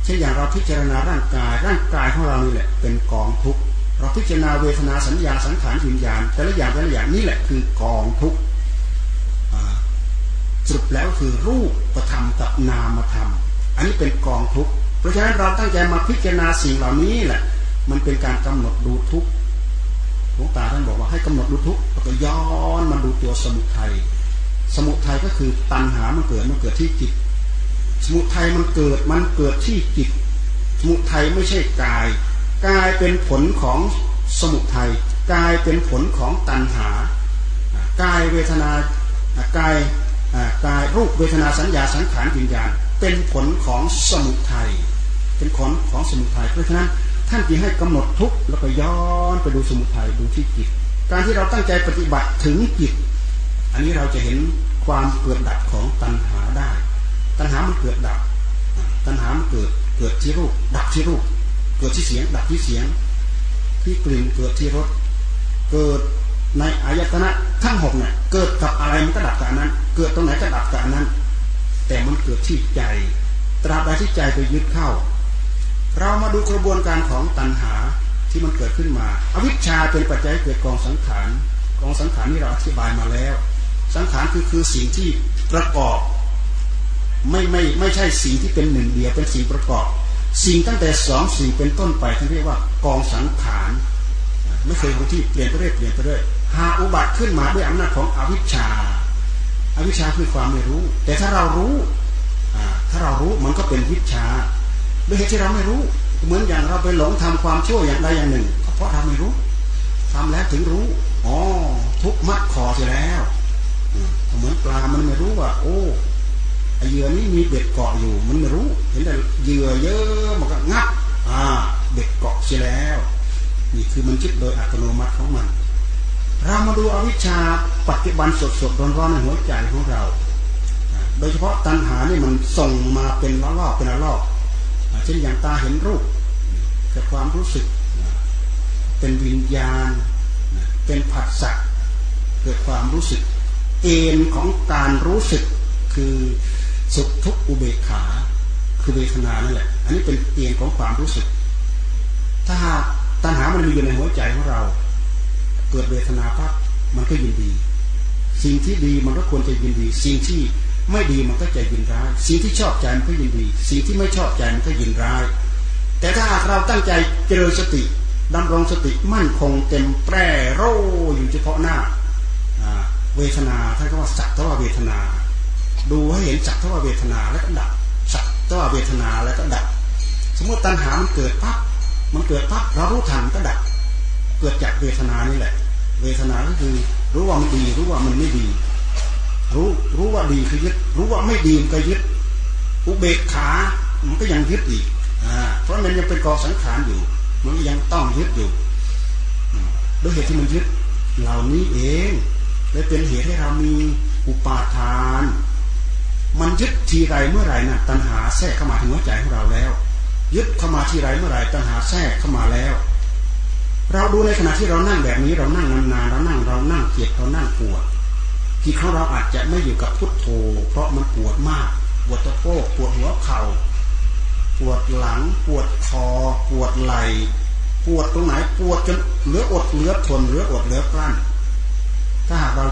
เช่นอย่างเราพิจารณาร่างกายร่างกายของเรานี่แหละเป็นกองทุกเราพิจารณาเวทนาสัญญาสังขารวิญญาณแต่ละอย่างแต่ละอย่างนี่แหละคือกองทุกสรุปแล้วคือรูปประธรรมกับนามธรรม อันนี้เป็นกองทุกเพราะฉะนั้นเราตั้งใจมาพิจารณาสิ่งเหล่านี้แหละ มันเป็นการกำหนดดูทุกห ลวงตาท่านบอกว่าให้กำหนดดูทุกแล้วก็ย้อนมาดูตัวสมุทัยสมุทัยก็คือตัณหามันเกิดมันเกิดที่จิต สมุทัยมันเกิดมันเกิดที่จิต สมุทัยไม่ใช่กาย กายเป็นผลของสมุทัยกายเป็นผลของตัณหากายเวทนากายกายรูปเวทนาสัญญาสังขารวิญญาณเป็นผลของสมุทัยเป็นผลของสมุทัยเพราะฉะนั้น ท่านจึงให้กำหนดทุกแล้วก็ย้อนไปดูสมุทัยดูที่จิต การที่เราตั้งใจปฏิบัติถึงจิต อันนี้เราจะเห็นความเกิดดับของตัณหาได้ ตัณหามันเกิดดับ ตัณหามันเกิดเกิดที่รูป ดับที่รูป เกิดที่เสียง ดับที่เสียง ที่กลิ่นเกิดที่รสเกิดในอายตนะทั้งหกเนี่ยเกิดกับอะไรมันก็ดับกับนั้น เกิดตรงไหนก็ดับกับนั้น แต่มันเกิดที่ใจ ตราบใดที่ใจไปยึดเข้า เรามาดูกระบวนการของตัณหาที่มันเกิดขึ้นมาอวิชชาเป็นปัจจัยเกิดกองสังขารกองสังขารนี่เราอธิบายมาแล้ว สังขารคือคือสิ่งที่ประกอบ ไม่ไม่ไม่ใช่สิ่งที่เป็นหนึ่งเดียวเป็นสิ่งประกอบ สิ่งตั้งแต่สองสิ่งเป็นต้นไปที่เรียกว่ากองสังขารไม่เคยคงที่เปลี่ยนไปเรื่อยเปลี่ยนไปเรื่อยหาอุบัติขึ้นมาด้วยอำนาจของอวิชชาอวิชชาคือความไม่รู้ แต่ถ้าเรารู้ถ้าเรารู้มันก็เป็นวิชา ด้วยเหตุที่เราไม่รู้ เหมือนอย่างเราไปหลงทำความชั่วอย่างใดอย่างหนึ่งก็เพราะเราไม่รู้ทำแล้วถึงรู้อ๋อทุกมัดคอเสียแล้วเหมือนปลามันไม่รู้ว่า โอ้เหยื่อนี้มีเบ็ดเกาะอยู่ มันไม่รู้ เห็นแต่เหยื่อเยอะมันก็งับอ่าเบ็ดเกาะเสียแล้ว นี่คือมันคิดโดยอัตโนมัติของมัน เรามาดูอวิชชาปัจจุบันสดสดร้อนร้อนในหัวใจของเรา โดยเฉพาะตัณหานี่มันส่งมาเป็นล้อลอกเป็นล้อลอก เช่นอย่างตาเห็นรูปเกิดความรู้สึก เป็นวิญญาณ เป็นผัสสะเกิดความรู้สึก เอ็นของการรู้สึกคือสุขทุกข์อุเบกขาคือเวทนานั่นแหละ อันนี้เป็นเอ็นของความรู้สึก ถ้าหากตัณหามันมีอยู่ในหัวใจของเรา เกิดเวทนาปั๊บมันก็ยินดี สิ่งที่ดีมันก็ควรจะยินดี สิ่งที่ ไม่ดีมันก็จะยินร้าย สิ่งที่ชอบใจมันก็ยินดี สิ่งที่ไม่ชอบใจมันก็ยินร้าย แต่ถ้าหากเราตั้งใจเจริญสติดำรงสติมั่นคงเต็มแปร่โรอยู่เฉพาะหน้าเวทนาท่านก็ว่าสักทว่าเวทนา ดูให้เห็นสักทว่าเวทนาแล้วก็ดับสักทว่าเวทนาแล้วก็ดับ สมมติตัณหามันเกิดปั๊บมันเกิดปั๊บเรารู้ทันก็ดับ เกิดจากเวทนานี่แหละ เวทนาก็คือรู้ว่ามันดีรู้ว่ามันไม่ดี รู้รู้ว่าดีคือยึด รู้ว่าไม่ดีมันก็ยึด อุเบกขามันก็ยังยึดอีกอ่าเพราะมันยังเป็นกองสังขารอยู่ มันยังต้องยึดอยู่ด้วยเหตุที่มันยึดเหล่านี้เองเลยเป็นเหตุให้เรามีอุปาทาน มันยึดทีไรเมื่อไรนะ่ะตัณหาแทรกเข้ามาถึงหัวใจของเราแล้ว ยึดเข้ามาทีไรเมื่อไรตัณหาแทรกเข้ามาแล้ว เราดูในขณะที่เรานั่งแบบนี้เรานั่งนานๆเรานั่งเรานั่งเจ็บเรานั่งปวด จิตของเราอาจจะไม่อยู่กับพุทโธ เพราะมันปวดมาก ปวดตะโพกปวดหัวเขา่า ปวดหลัง ปวดคอ ปวดไหล่ปวดตรงไหนปวดจนเหลืออดเหลือทนเหลืออดเหลือกลั้น ถ้าหากเรา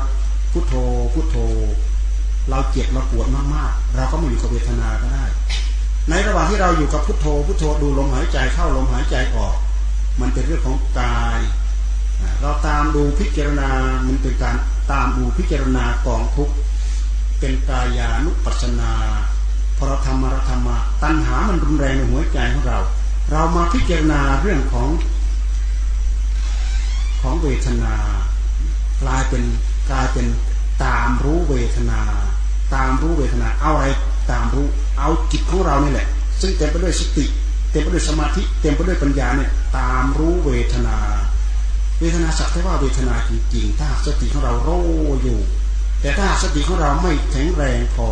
พุทโธพุทโธ เราเจ็บเราปวดมากๆ เราก็ไม่อยู่กับเวทนาก็ได้ ในระหว่างที่เราอยู่กับพุทโธพุทโธดูลมหายใจเข้าลมหายใจออก มันเป็นเรื่องของกาย เราตามดูพิจารณามันเป็นการ ตามดูพิจารณากองทุกเป็นกายานุปัสนาพอเราทำมาเราทำมาตัณหามันรุนแรงในหัวใจของเรา เรามาพิจารณาเรื่องของของเวทนากลายเป็นกลายเป็นตามรู้เวทนา ตามรู้เวทนา เอาอะไรตามรู้เอาจิตของเรานี่แหละ ซึ่งเต็มไปด้วยสติ เต็มไปด้วยสมาธิ เต็มไปด้วยปัญญาเนี่ยตามรู้เวทนา เวทนาสักแต่ว่าเวทนาจริงๆถ้าสติของเราโรอยู่ แต่ถ้าสติของเราไม่แข็งแรงพอ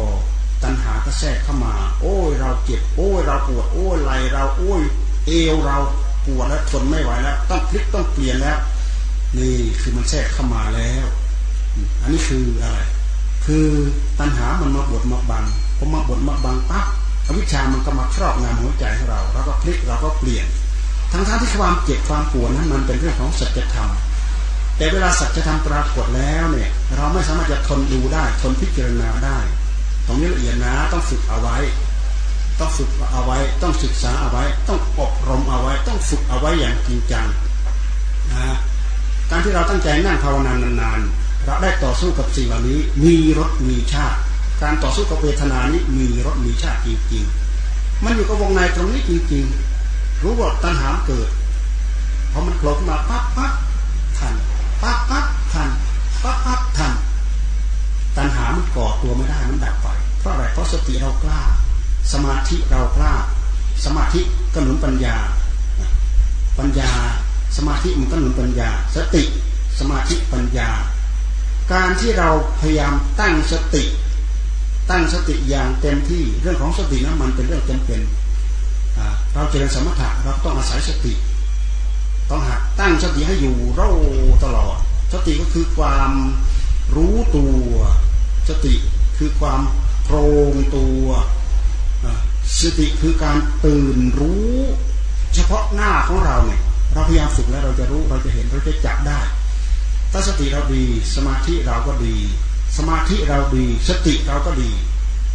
ตัณหาก็แทรกเข้ามา โอ้ยเราเจ็บโอ้ยเราปวดโอ้ยไหลเราโอ้ยเอวเราปวดแล้วทนไม่ไหวแล้วต้องพลิกต้องเปลี่ยนแล้ว นี่คือมันแทรกเข้ามาแล้ว อันนี้คืออะไร คือตัณหามันมาบดมาบังพอมาบดมาบังปั๊บอวิชามันก็มาครอบงำหัวใจของเรา เราก็พลิกเราก็เปลี่ยน ทั้งๆทที่ความเจ็บความปวดนั้นมันเป็นเรื่องของสัจธรรม แต่เวลาสัจธรรมปรากฏแล้วเนี่ย เราไม่สามารถจะทนดูได้ ทนพิจารณาได้ ตรงนี้ละเอียดนะ ต้องฝึกเอาไว้ ต้องฝึกเอาไว้ ต้องศึกษาเอาไว้ ต้องอบรมเอาไว้ ต้องฝึกเอาไว้อย่างจริงจังนะการที่เราตั้งใจนั่งภาวนานานๆ เราได้ต่อสู้กับสิ่งเหล่านี้ มีรสมีชาติ การต่อสู้กับเวทนานี้มีรสมีชาติจริงๆ มันอยู่กับวงในตรงนี้จริงๆ รู้ว่าตัณหาเกิดพอมันโผล่ขึ้นมาปั๊บปั๊บทันปั๊บปั๊บทันปั๊บปั๊บทัน ตัณหามันก่อตัวไม่ได้มันดับไป เพราะอะไรเพราะสติเรากล้า สมาธิเรากล้า สมาธิก็หนุนปัญญา ปัญญา สมาธิมันก็หนุนปัญญา สติ สมาธิปัญญา การที่เราพยายามตั้งสติ ตั้งสติอย่างเต็มที่เรื่องของสตินั้นมันเป็นเรื่องจำเป็น เราเจริญสมถะเราต้องอาศัยสติ ต้องหักตั้งสติให้อยู่เราตลอด สติก็คือความรู้ตัว สติคือความโปร่งตัวสติคือการตื่นรู้ เฉพาะหน้าของเราเนี่ยเราพยายามฝึกแล้วเราจะรู้เราจะเห็นเราจะจับได้ ถ้าสติเราดี สมาธิเราก็ดี สมาธิเราดี สติเราก็ดี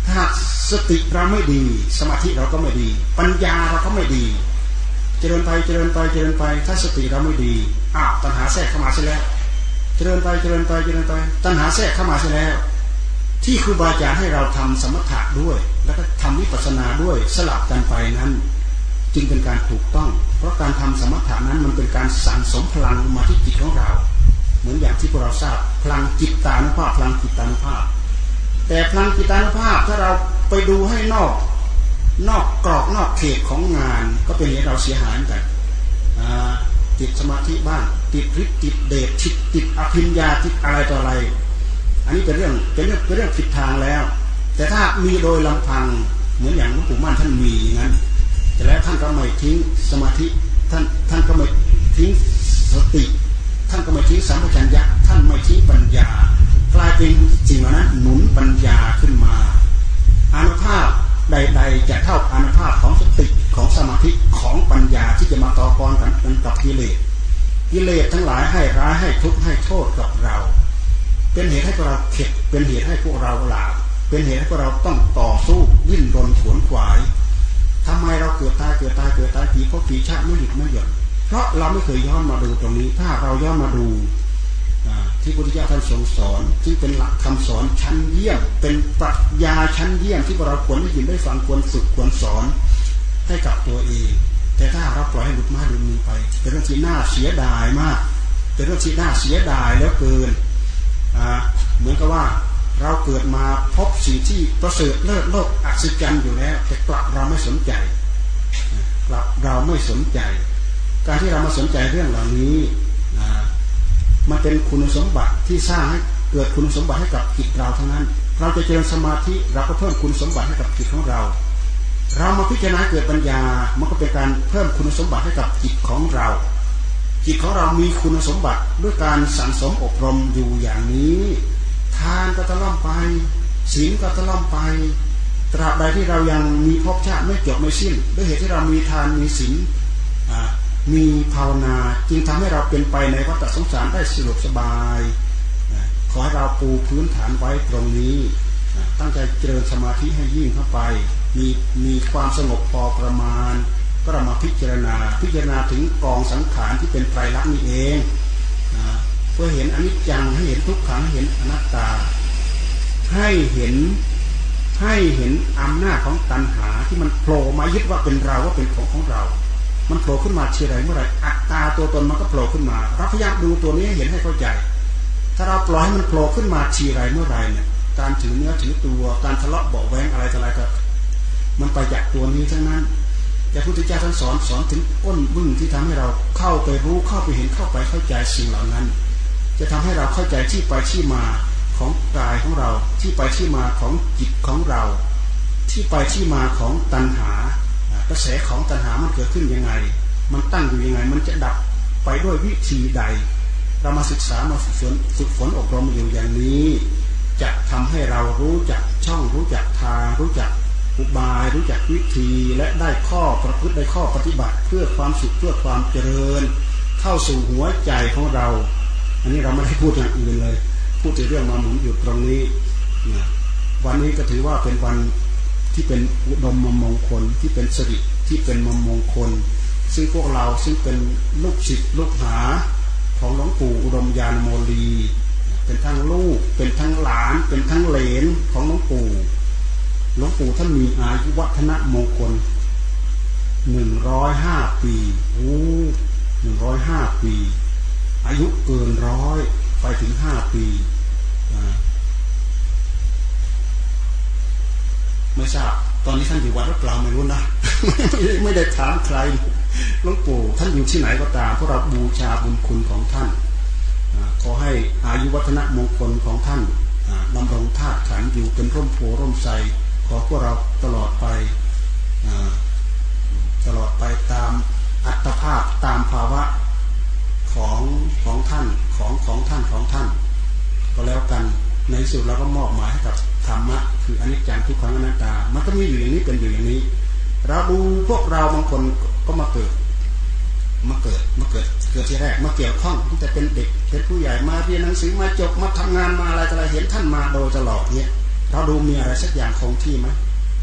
ถ้าสติเราไม่ดี สมาธิเราก็ไม่ดี ปัญญาเราก็ไม่ดี เจริญไปเจริญไปเจริญไป ถ้าสติเราไม่ดีอ้าวตัณหาแทรกเข้ามาเสียแล้ว เจริญไปเจริญไปเจริญไป ตัณหาแทรกเข้ามาเสียแล้ว ที่ครูบาอาจารย์ให้เราทำสมถะด้วย แล้วก็ทำวิปัสสนาด้วยสลับกันไปนั้น จึงเป็นการถูกต้อง เพราะการทำสมถะนั้นมันเป็นการสั่งสมพลังมาที่จิตของเรา เหมือนอย่างที่พวกเราทราบพลังจิตตานุภาพพลังจิตตานุภาพ แต่พลังจิตตานุภาพถ้าเราไปดูให้นอก นอกกรอบนอกเขตของงาน ก็เป็นอย่างเราเสียหายกันติดสมาธิบ้างติดฤทธิ์ติดเดชติดติดอภิญญาติดอะไรต่ออะไร อันนี้เป็นเรื่องเป็นเรื่องเป็นเรื่องผิดทางแล้ว แต่ถ้ามีโดยลำพังเหมือนอย่างหลวงปู่มั่นท่านมีอย่างนั้นแต่แล้วท่านก็ไม่ทิ้งสมาธิท่านท่านก็ไม่ทิ้งสติ ท่านก็ไม่ทิ้งสัมปชัญญะท่านไม่ทิ้งปัญญา กลายเป็นสิ่งเหล่านั้นหนุนปัญญาขึ้นมาอานุภาพใด ๆ จะเท่าอานุภาพของสติของสมาธิของปัญญาที่จะมาต่อกรกันกับกิเลสกิเลสทั้งหลายให้ร้ายให้ทุกข์ให้โทษกับเรา เป็นเหตุให้พวกเราเข็ดเป็นเหตุให้พวกเราหลาบเป็นเหตุให้พวกเราต้องต่อสู้ยิ่นรนขวนขวายทำไมเราเกิดตายเกิดตายเกิดตายผีเพราะผีชาติไม่หยุดไม่หย่อนเพราะเราไม่เคยย้อนมาดูตรงนี้ ถ้าเราย้อนมาดู ที่พุทธเจ้าท่านทรงสอนซึ่งเป็นหลักคำสอนชั้นเยี่ยม เป็นปรัชญาชั้นเยี่ยมที่พวกเราควรได้ยินได้ฟังควรฝึกควรสอนให้กับตัวเอง แต่ถ้าเราปล่อยให้หลุดมาหลุดมือไป เป็นเรื่องที่น่าเสียดายมาก เป็นเรื่องที่น่าเสียดายแล้วเกินเหมือนกับว่าเราเกิดมาพบสิ่งที่ประเสริฐเลิศโลกอัศจรรย์อยู่แล้วแต่กลับเราไม่สนใจกลับเราไม่สนใจ การที่เรามาสนใจเรื่องเหล่านี้ มันเป็นคุณสมบัติที่สร้างให้เกิดคุณสมบัติให้กับจิตเราเทั้งนั้น เราจะเจริญสมาธิเราก็เพิ่มคุณสมบัติให้กับจิตของเรา เรามาพิจารณาเกิดปัญญา มันก็เป็นการเพิ่มคุณสมบัติให้กับจิตของเรา จิตของเรามีคุณสมบัติด้วยการสั่งสมอบรมอยู่อย่างนี้ ทานก็ตะล่อมไปศีลก็ตะล่อมไป ตราบใดที่เรายังมีภพชาติไม่จบไม่สิ้น ด้วยเหตุที่เรามีทานมีศีล มีภาวนาจึงทำให้เราเป็นไปในวัฏสงสารได้สะดวกสบาย ขอให้เราปูพื้นฐานไว้ตรงนี้ ตั้งใจเจริญสมาธิให้ยิ่งเข้าไป มีมีความสงบพอประมาณ ก็เรามาพิจารณา พิจารณาถึงกองสังขารที่เป็นไตรลักษณ์นี่เองเพื่อเห็นอนิจจังให้เห็นทุกขังเห็นอนัตตา ให้เห็นให้เห็นอำนาจของตัณหาที่มันโผล่มายึดว่าเป็นเราว่าเป็นของของเรา มันโผล่ขึ้นมาเชียไรเมื่อไรอัตตาตัวตนมันก็โผล่ขึ้นมาเราพยายามดูตัวนี้เห็นให้เข้าใจ ถ้าเราปล่อยให้มันโผล่ขึ้นมาทีไรเมื่อไรเนี่ยการถือเนื้อถือตัวการทะเลาะเบาแวงอะไรต่ออะไรก็มันไปจากตัวนี้ทั้งนั้นแต่พุทธเจ้าท่านสอนสอนถึงก้นบึ้งที่ทำให้เราเข้าไปรู้เข้าไปเห็นเข้าไปเข้าใจสิ่งเหล่านั้น จะทำให้เราเข้าใจที่ไปที่มาของกายของเราที่ไปที่มาของจิตของเรา ที่ไปที่มาของตัณหา กระแสของตัณหามันเกิดขึ้นยังไง มันตั้งอยู่ยังไง มันจะดับไปด้วยวิธีใด เรามาศึกษามาฝึกฝนฝึกฝนอบรมอยู่อย่างนี้ จะทำให้เรารู้จักช่องรู้จักทางรู้จักอุบายรู้จักวิธีและได้ข้อประพฤติได้ข้อปฏิบัติ เพื่อความสุขเพื่อความเจริญ เข้าสู่หัวใจของเรา อันนี้เราไม่ได้พูดอย่างอื่นเลย พูดแต่เรื่องมาหมุนอยู่ตรงนี้วันนี้ก็ถือว่าเป็นวัน ที่เป็นอุดมมงคลที่เป็นสิริที่เป็นมมงคล ซึ่งพวกเราซึ่งเป็นลูกศิษย์ลูกหาของหลวงปู่อุดมยานโมลี เป็นทั้งลูก เป็นทั้งหลาน เป็นทั้งเหลนของหลวงปู่หลวงปู่ท่านมีอายุวัฒนะมงคลหนึ่งร้อยห้าปีโอ้หนึ่งร้อยห้าปี อายุเกินร้อยไปถึงห้าปี ไม่ทราบตอนนี้ท่านอยู่วัดหรือเปล่าไม่รู้นะไม่ได้ถามใครหลวงปู่ท่านอยู่ที่ไหนก็ตามพวกเราบูชาบุญคุณของท่านขอให้อายุวัฒนมงคลของท่านดำรงธาตุขันอยู่เป็นร่มโพร่มใสขอพวกเราตลอดไปตลอดไปตามอัตภาพตามภาวะของของท่านของของท่านของท่าน ก็แล้วกัน ในสุดเราก็มอบหมายให้กับธรรมะคืออนิจจังทุกขังอนัตตา มันก็มีอยู่อย่างนี้เป็นอยู่อย่างนี้ เราดูพวกเราบางคนก็มาเกิดมาเกิดมาเกิดเกิดที่แรกมาเกี่ยวข้องตั้งแต่เป็นเด็กเป็นผู้ใหญ่มาเรียนหนังสือมาจบมาทำงานมาอะไรอะไรเห็นท่านมาโดยตลอดเนี่ยเราดูมีอะไรสักอย่างคงที่ไหม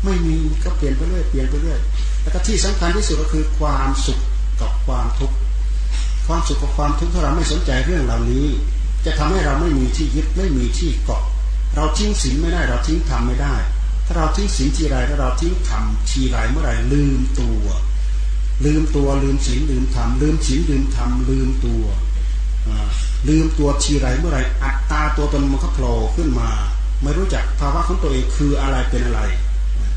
ไม่มีก็เปลี่ยนไปเรื่อยเปลี่ยนไปเรื่อยแล้วก็ที่สำคัญที่สุดก็คือความสุขกับความทุกข์ความสุขกับความทุกข์ถ้าเราไม่สนใจเรื่องเหล่านี้ จะทำให้เราไม่มีที่ยึดไม่มีที่เกาะ เราทิ้งศีลไม่ได้เราทิ้งธรรมไม่ได้ ถ้าเราทิ้งศีลทีไรถ้าเราทิ้งธรรมทีไรเมื่อไรลืมตัว ลืมตัวลืมศีลลืมธรรมลืมศีลลืมธรรมลืมตัวลืมตัวทีไรเมื่อไรอัตตาตัวตนมันก็โผล่ขึ้นมา ไม่รู้จักภาวะของตัวเองคืออะไรเป็นอะไร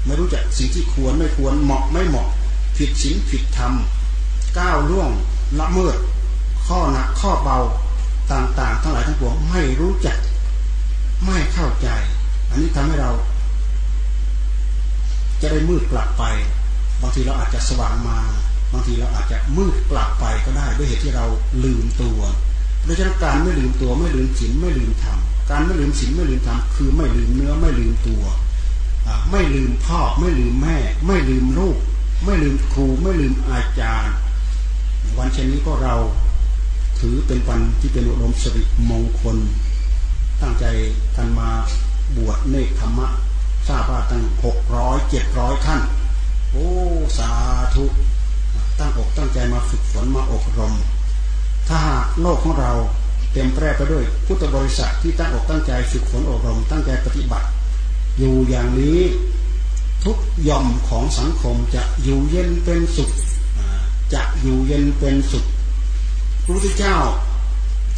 ไม่รู้จักสิ่งที่ควรไม่ควรเหมาะไม่เหมาะ ผิดศีลผิดธรรมก้าวล่วงละเมิด ข้อหนักข้อเบา ต่างๆ ทั้งหลายทั้งปวงไม่รู้จัก ไม่เข้าใจ อันนี้ทำให้เรา จะได้มืดกลับไป บางทีเราอาจจะสว่างมา บางทีเราอาจจะมืดกลับไปก็ได้ด้วยเหตุที่เราลืมตัวโดยฉะนั้นการไม่ลืมตัวไม่ลืมศีลไม่ลืมธรรมการไม่ลืมศีลไม่ลืมธรรมคือไม่ลืมเนื้อไม่ลืมตัวไม่ลืมพ่อไม่ลืมแม่ ไม่ลืมลูก ไม่ลืมครู ไม่ลืมอาจารย์ วันเช่นนี้ก็เรา ถือเป็นวันที่เป็นอุดมสริมงคล ตั้งใจกันมาบวชเนคธรรมะทราบว่าตั้งหกร้อยเจ็ดร้อยท่าน โอ้สาธุตั้งอกตั้งใจมาฝึกฝนมาอบรม ถ้าโลกของเราเต็มแปร่ไปด้วยพุทธบริษัทที่ตั้งอกตั้งใจฝึกฝนอบรม ตั้งใจปฏิบัติ อยู่อย่างนี้ทุกย่อมของสังคมจะอยู่เย็นเป็นสุขจะอยู่เย็นเป็นสุข พระพุทธเจ้า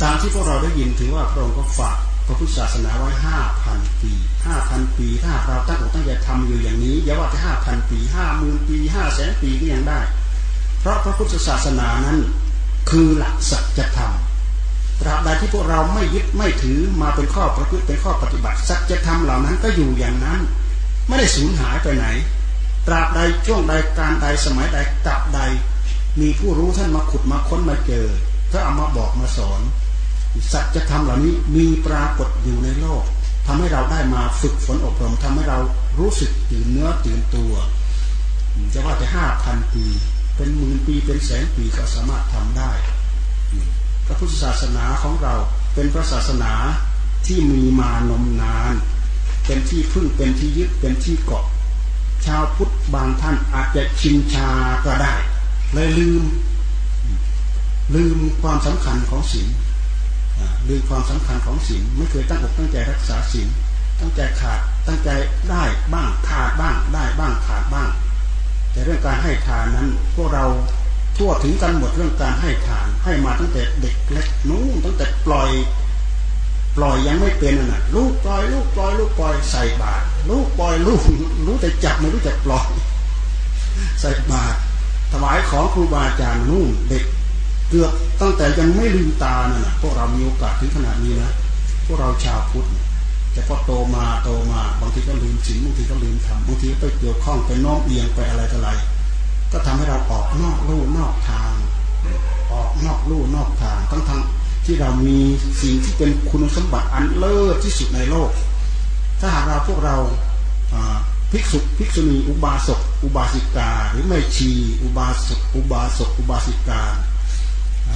ตามที่พวกเราได้ยินถือว่าพระองค์ก็ฝากพระพุทธศาสนาไว้ห้าพันปีห้าพันปีถ้าเราตั้งอกตั้งใจทำอยู่อย่างนี้อย่าว่าแต่ห้าพันปีห้าหมื่นปีห้าแสนปีก็ยังได้ เพราะพระพุทธศาสนานั้นคือหลักสัจธรรมตราบใดที่พวกเราไม่ยึดไม่ถือมาเป็นข้อประพฤติเป็นข้อปฏิบัติสัจธรรมเหล่านั้นก็อยู่อย่างนั้น ไม่ได้สูญหายไปไหน ตราบใดช่วงใดการใดสมัยใดตราบใด มีผู้รู้ท่านมาขุดมาค้นมาเจอ ถ้าเอามาบอกมาสอน สัจธรรมเหล่านี้มีปรากฏอยู่ในโลกทำให้เราได้มาฝึกฝนอบรมทำให้เรารู้สึกตื่นเนื้อตื่นตัวจะว่าจะห้าพันปี เป็นหมื่นปีเป็นแสนปีก็สามารถทำได้ พระพุทธศาสนาของเราเป็นพระศาสนาที่มีมานมนาน เป็นที่พึ่งเป็นที่ยึดเป็นที่เกาะ ชาวพุทธบางท่านอาจจะชินชาก็ได้เลยลืม ลืมความสำคัญของศีลลืมความสำคัญของศีลไม่เคยตั้งอกตั้งใจรักษาศีลตั้งใจขาดตั้งใจได้บ้างขาดบ้างได้บ้างขาดบ้าง แต่เรื่องการให้ทานนั้นพวกเราทั่วถึงกันหมดเรื่องการให้ทานให้มาตั้งแต่เด็กเล็กนู้นตั้งแต่ปล่อย ปล่อยยังไม่เป็นน่ะลูกปล่อยลูกปล่อยลูกปล่อยใส่บาตรลูกปล่อยลูกรู้แต่จับไม่รู้จักปล่อย ใส่บาตรถวายของครูบาอาจารย์นู่นเด็ก เกือบตั้งแต่ยังไม่ลืมตาน่ะพวกเรามีโอกาสถึงขนาดนี้นะพวกเราชาวพุทธแต่พอโตมาโตมาบางทีก็ลืมศีลบางทีก็ลืมทำบางทีก็ไปเกี่ยวข้องไปน้อมเอียงไปอะไรต่ออะไร ก็ทำให้เราออกนอกลู่นอกทาง ออกนอกลู่นอกทางทั้งทั้งที่เรามีสิ่งที่เป็นคุณสมบัติอันเลิศที่สุดในโลก ถ้าหากเราพวกเราภิกษุภิกษุณีอุบาสกอุบาสิกา หรือไม่ชี อุบาสกอุบาสกอุบาสิกา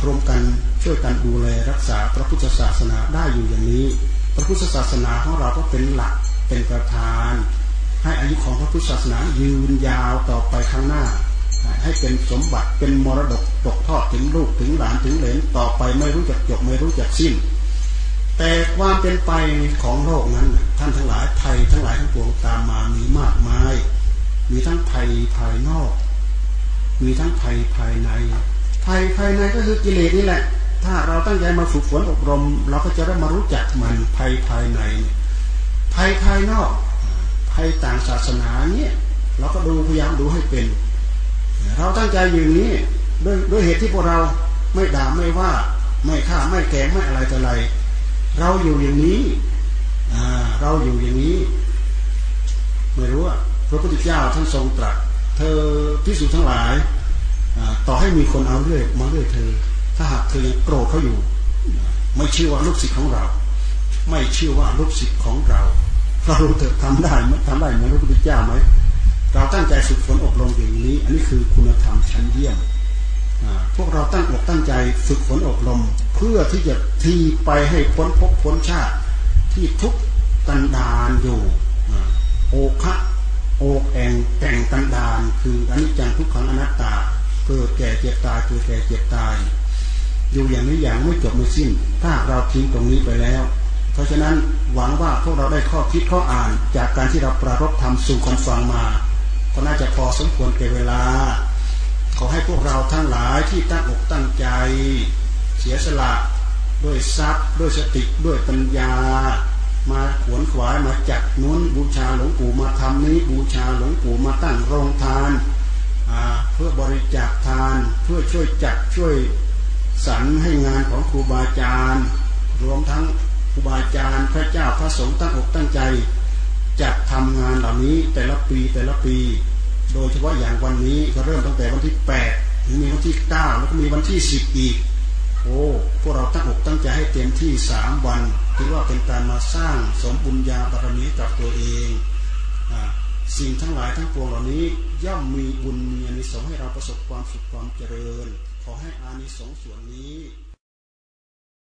รวมกันช่วยกันดูแลรักษาพระพุทธศาสนาได้อยู่อย่างนี้ พระพุทธศาสนาของเราก็เป็นหลักเป็นประธาน ให้อายุของพระพุทธศาสนายืนยาวต่อไปข้างหน้า ให้เป็นสมบัติเป็นมรดกตกทอดถึงลูกถึงหลานถึงเหลนต่อไปไม่รู้จักจบไม่รู้จักสิ้น แต่ความเป็นไปของโลกนั้นท่านทั้งหลายภัยทั้งหลายทั้งปวงตามมามีมากมาย มีทั้งภัยภายนอก มีทั้งภัยภายใน ภัยภายในก็คือกิเลสนี่แหละ ถ้าเราตั้งใจมาฝึกฝนอบรม เราก็จะได้มารู้จักมันภัยภายใน ภัยภายนอกภัยต่างศาสนาเนี่ยเราก็ดูพยายามดูให้เป็น เราตั้งใจอยู่นี้ด้วยด้วยเหตุที่พวกเราไม่ด่าไม่ว่าไม่ฆ่าไม่แกงไม่อะไรต่ออะไร เราอยู่อย่างนี้เราอยู่อย่างนี้ ไม่รู้ว่าพระพุทธเจ้าท่านทรงตรัสเธอพิสูจน์ทั้งหลาย ต่อให้มีคนเอาเรื่อยมาเรื่อยเธอ ถ้าหากเธอยังโกรธเขาอยู่ ไม่เชื่อว่าลูกศิษย์ของเรา ไม่เชื่อว่าลูกศิษย์ของเราเราเธอทำได้ไหมทำได้ไหมพระพุทธเจ้าไหมเราตั้งใจฝึกฝนอบรมอย่างนี้ อันนี้คือคุณธรรมชั้นเยี่ยมพวกเราตั้งอกตั้งใจฝึกฝนอบรม เพื่อที่จะทีไปให้พ้นภพพ้นชาติ ที่ทุกกันดานอยู่โอคะโอกแองแต่งกันดานคืออนิจจังทุกขังอนัตตา เกิดแก่เจ็บตายเกิดแก่เจ็บตาย อยู่อย่างนี้อย่างไม่จบไม่สิ้น ถ้าเราทิ้งตรงนี้ไปแล้ว เพราะฉะนั้นหวังว่าพวกเราได้ข้อคิดข้ออ่านจากการที่เราประรบทำสู่คนฟังมา ก็น่าจะพอสมควรแก่เวลา ขอให้พวกเราทั้งหลายที่ตั้งอกตั้งใจ เสียสละด้วยทรัพย์ด้วยสติด้วยปัญญา มาขวนขวายมาจัดนุ้นบูชาหลวงปู่มาทำนี้บูชาหลวงปู่มาตั้งโรงทาน เพื่อบริจาคทาน เพื่อช่วยจัดช่วยสรรให้งานของครูบาอาจารย์ รวมทั้งครูบาอาจารย์พระเจ้าพระสงฆ์ตั้งอกตั้งใจจะทำงานเหล่านี้แต่ละปีแต่ละปี โดยเฉพาะอย่างวันนี้ก็เริ่มตั้งแต่วันที่แปดมีวันที่เก้าแล้วก็มีวันที่สิบอีก โอ้พวกเราตั้งอกตั้งใจให้เต็มที่สามวันถือว่าเป็นการมาสร้างสมบุญญาบารมีกับตัวเองอ สิ่งทั้งหลายทั้งปวงเหล่านี้ ย่อมมีบุญมีอานิสงส์ให้เราประสบความสุขความเจริญ ขอให้อานิสงส์ส่วนนี้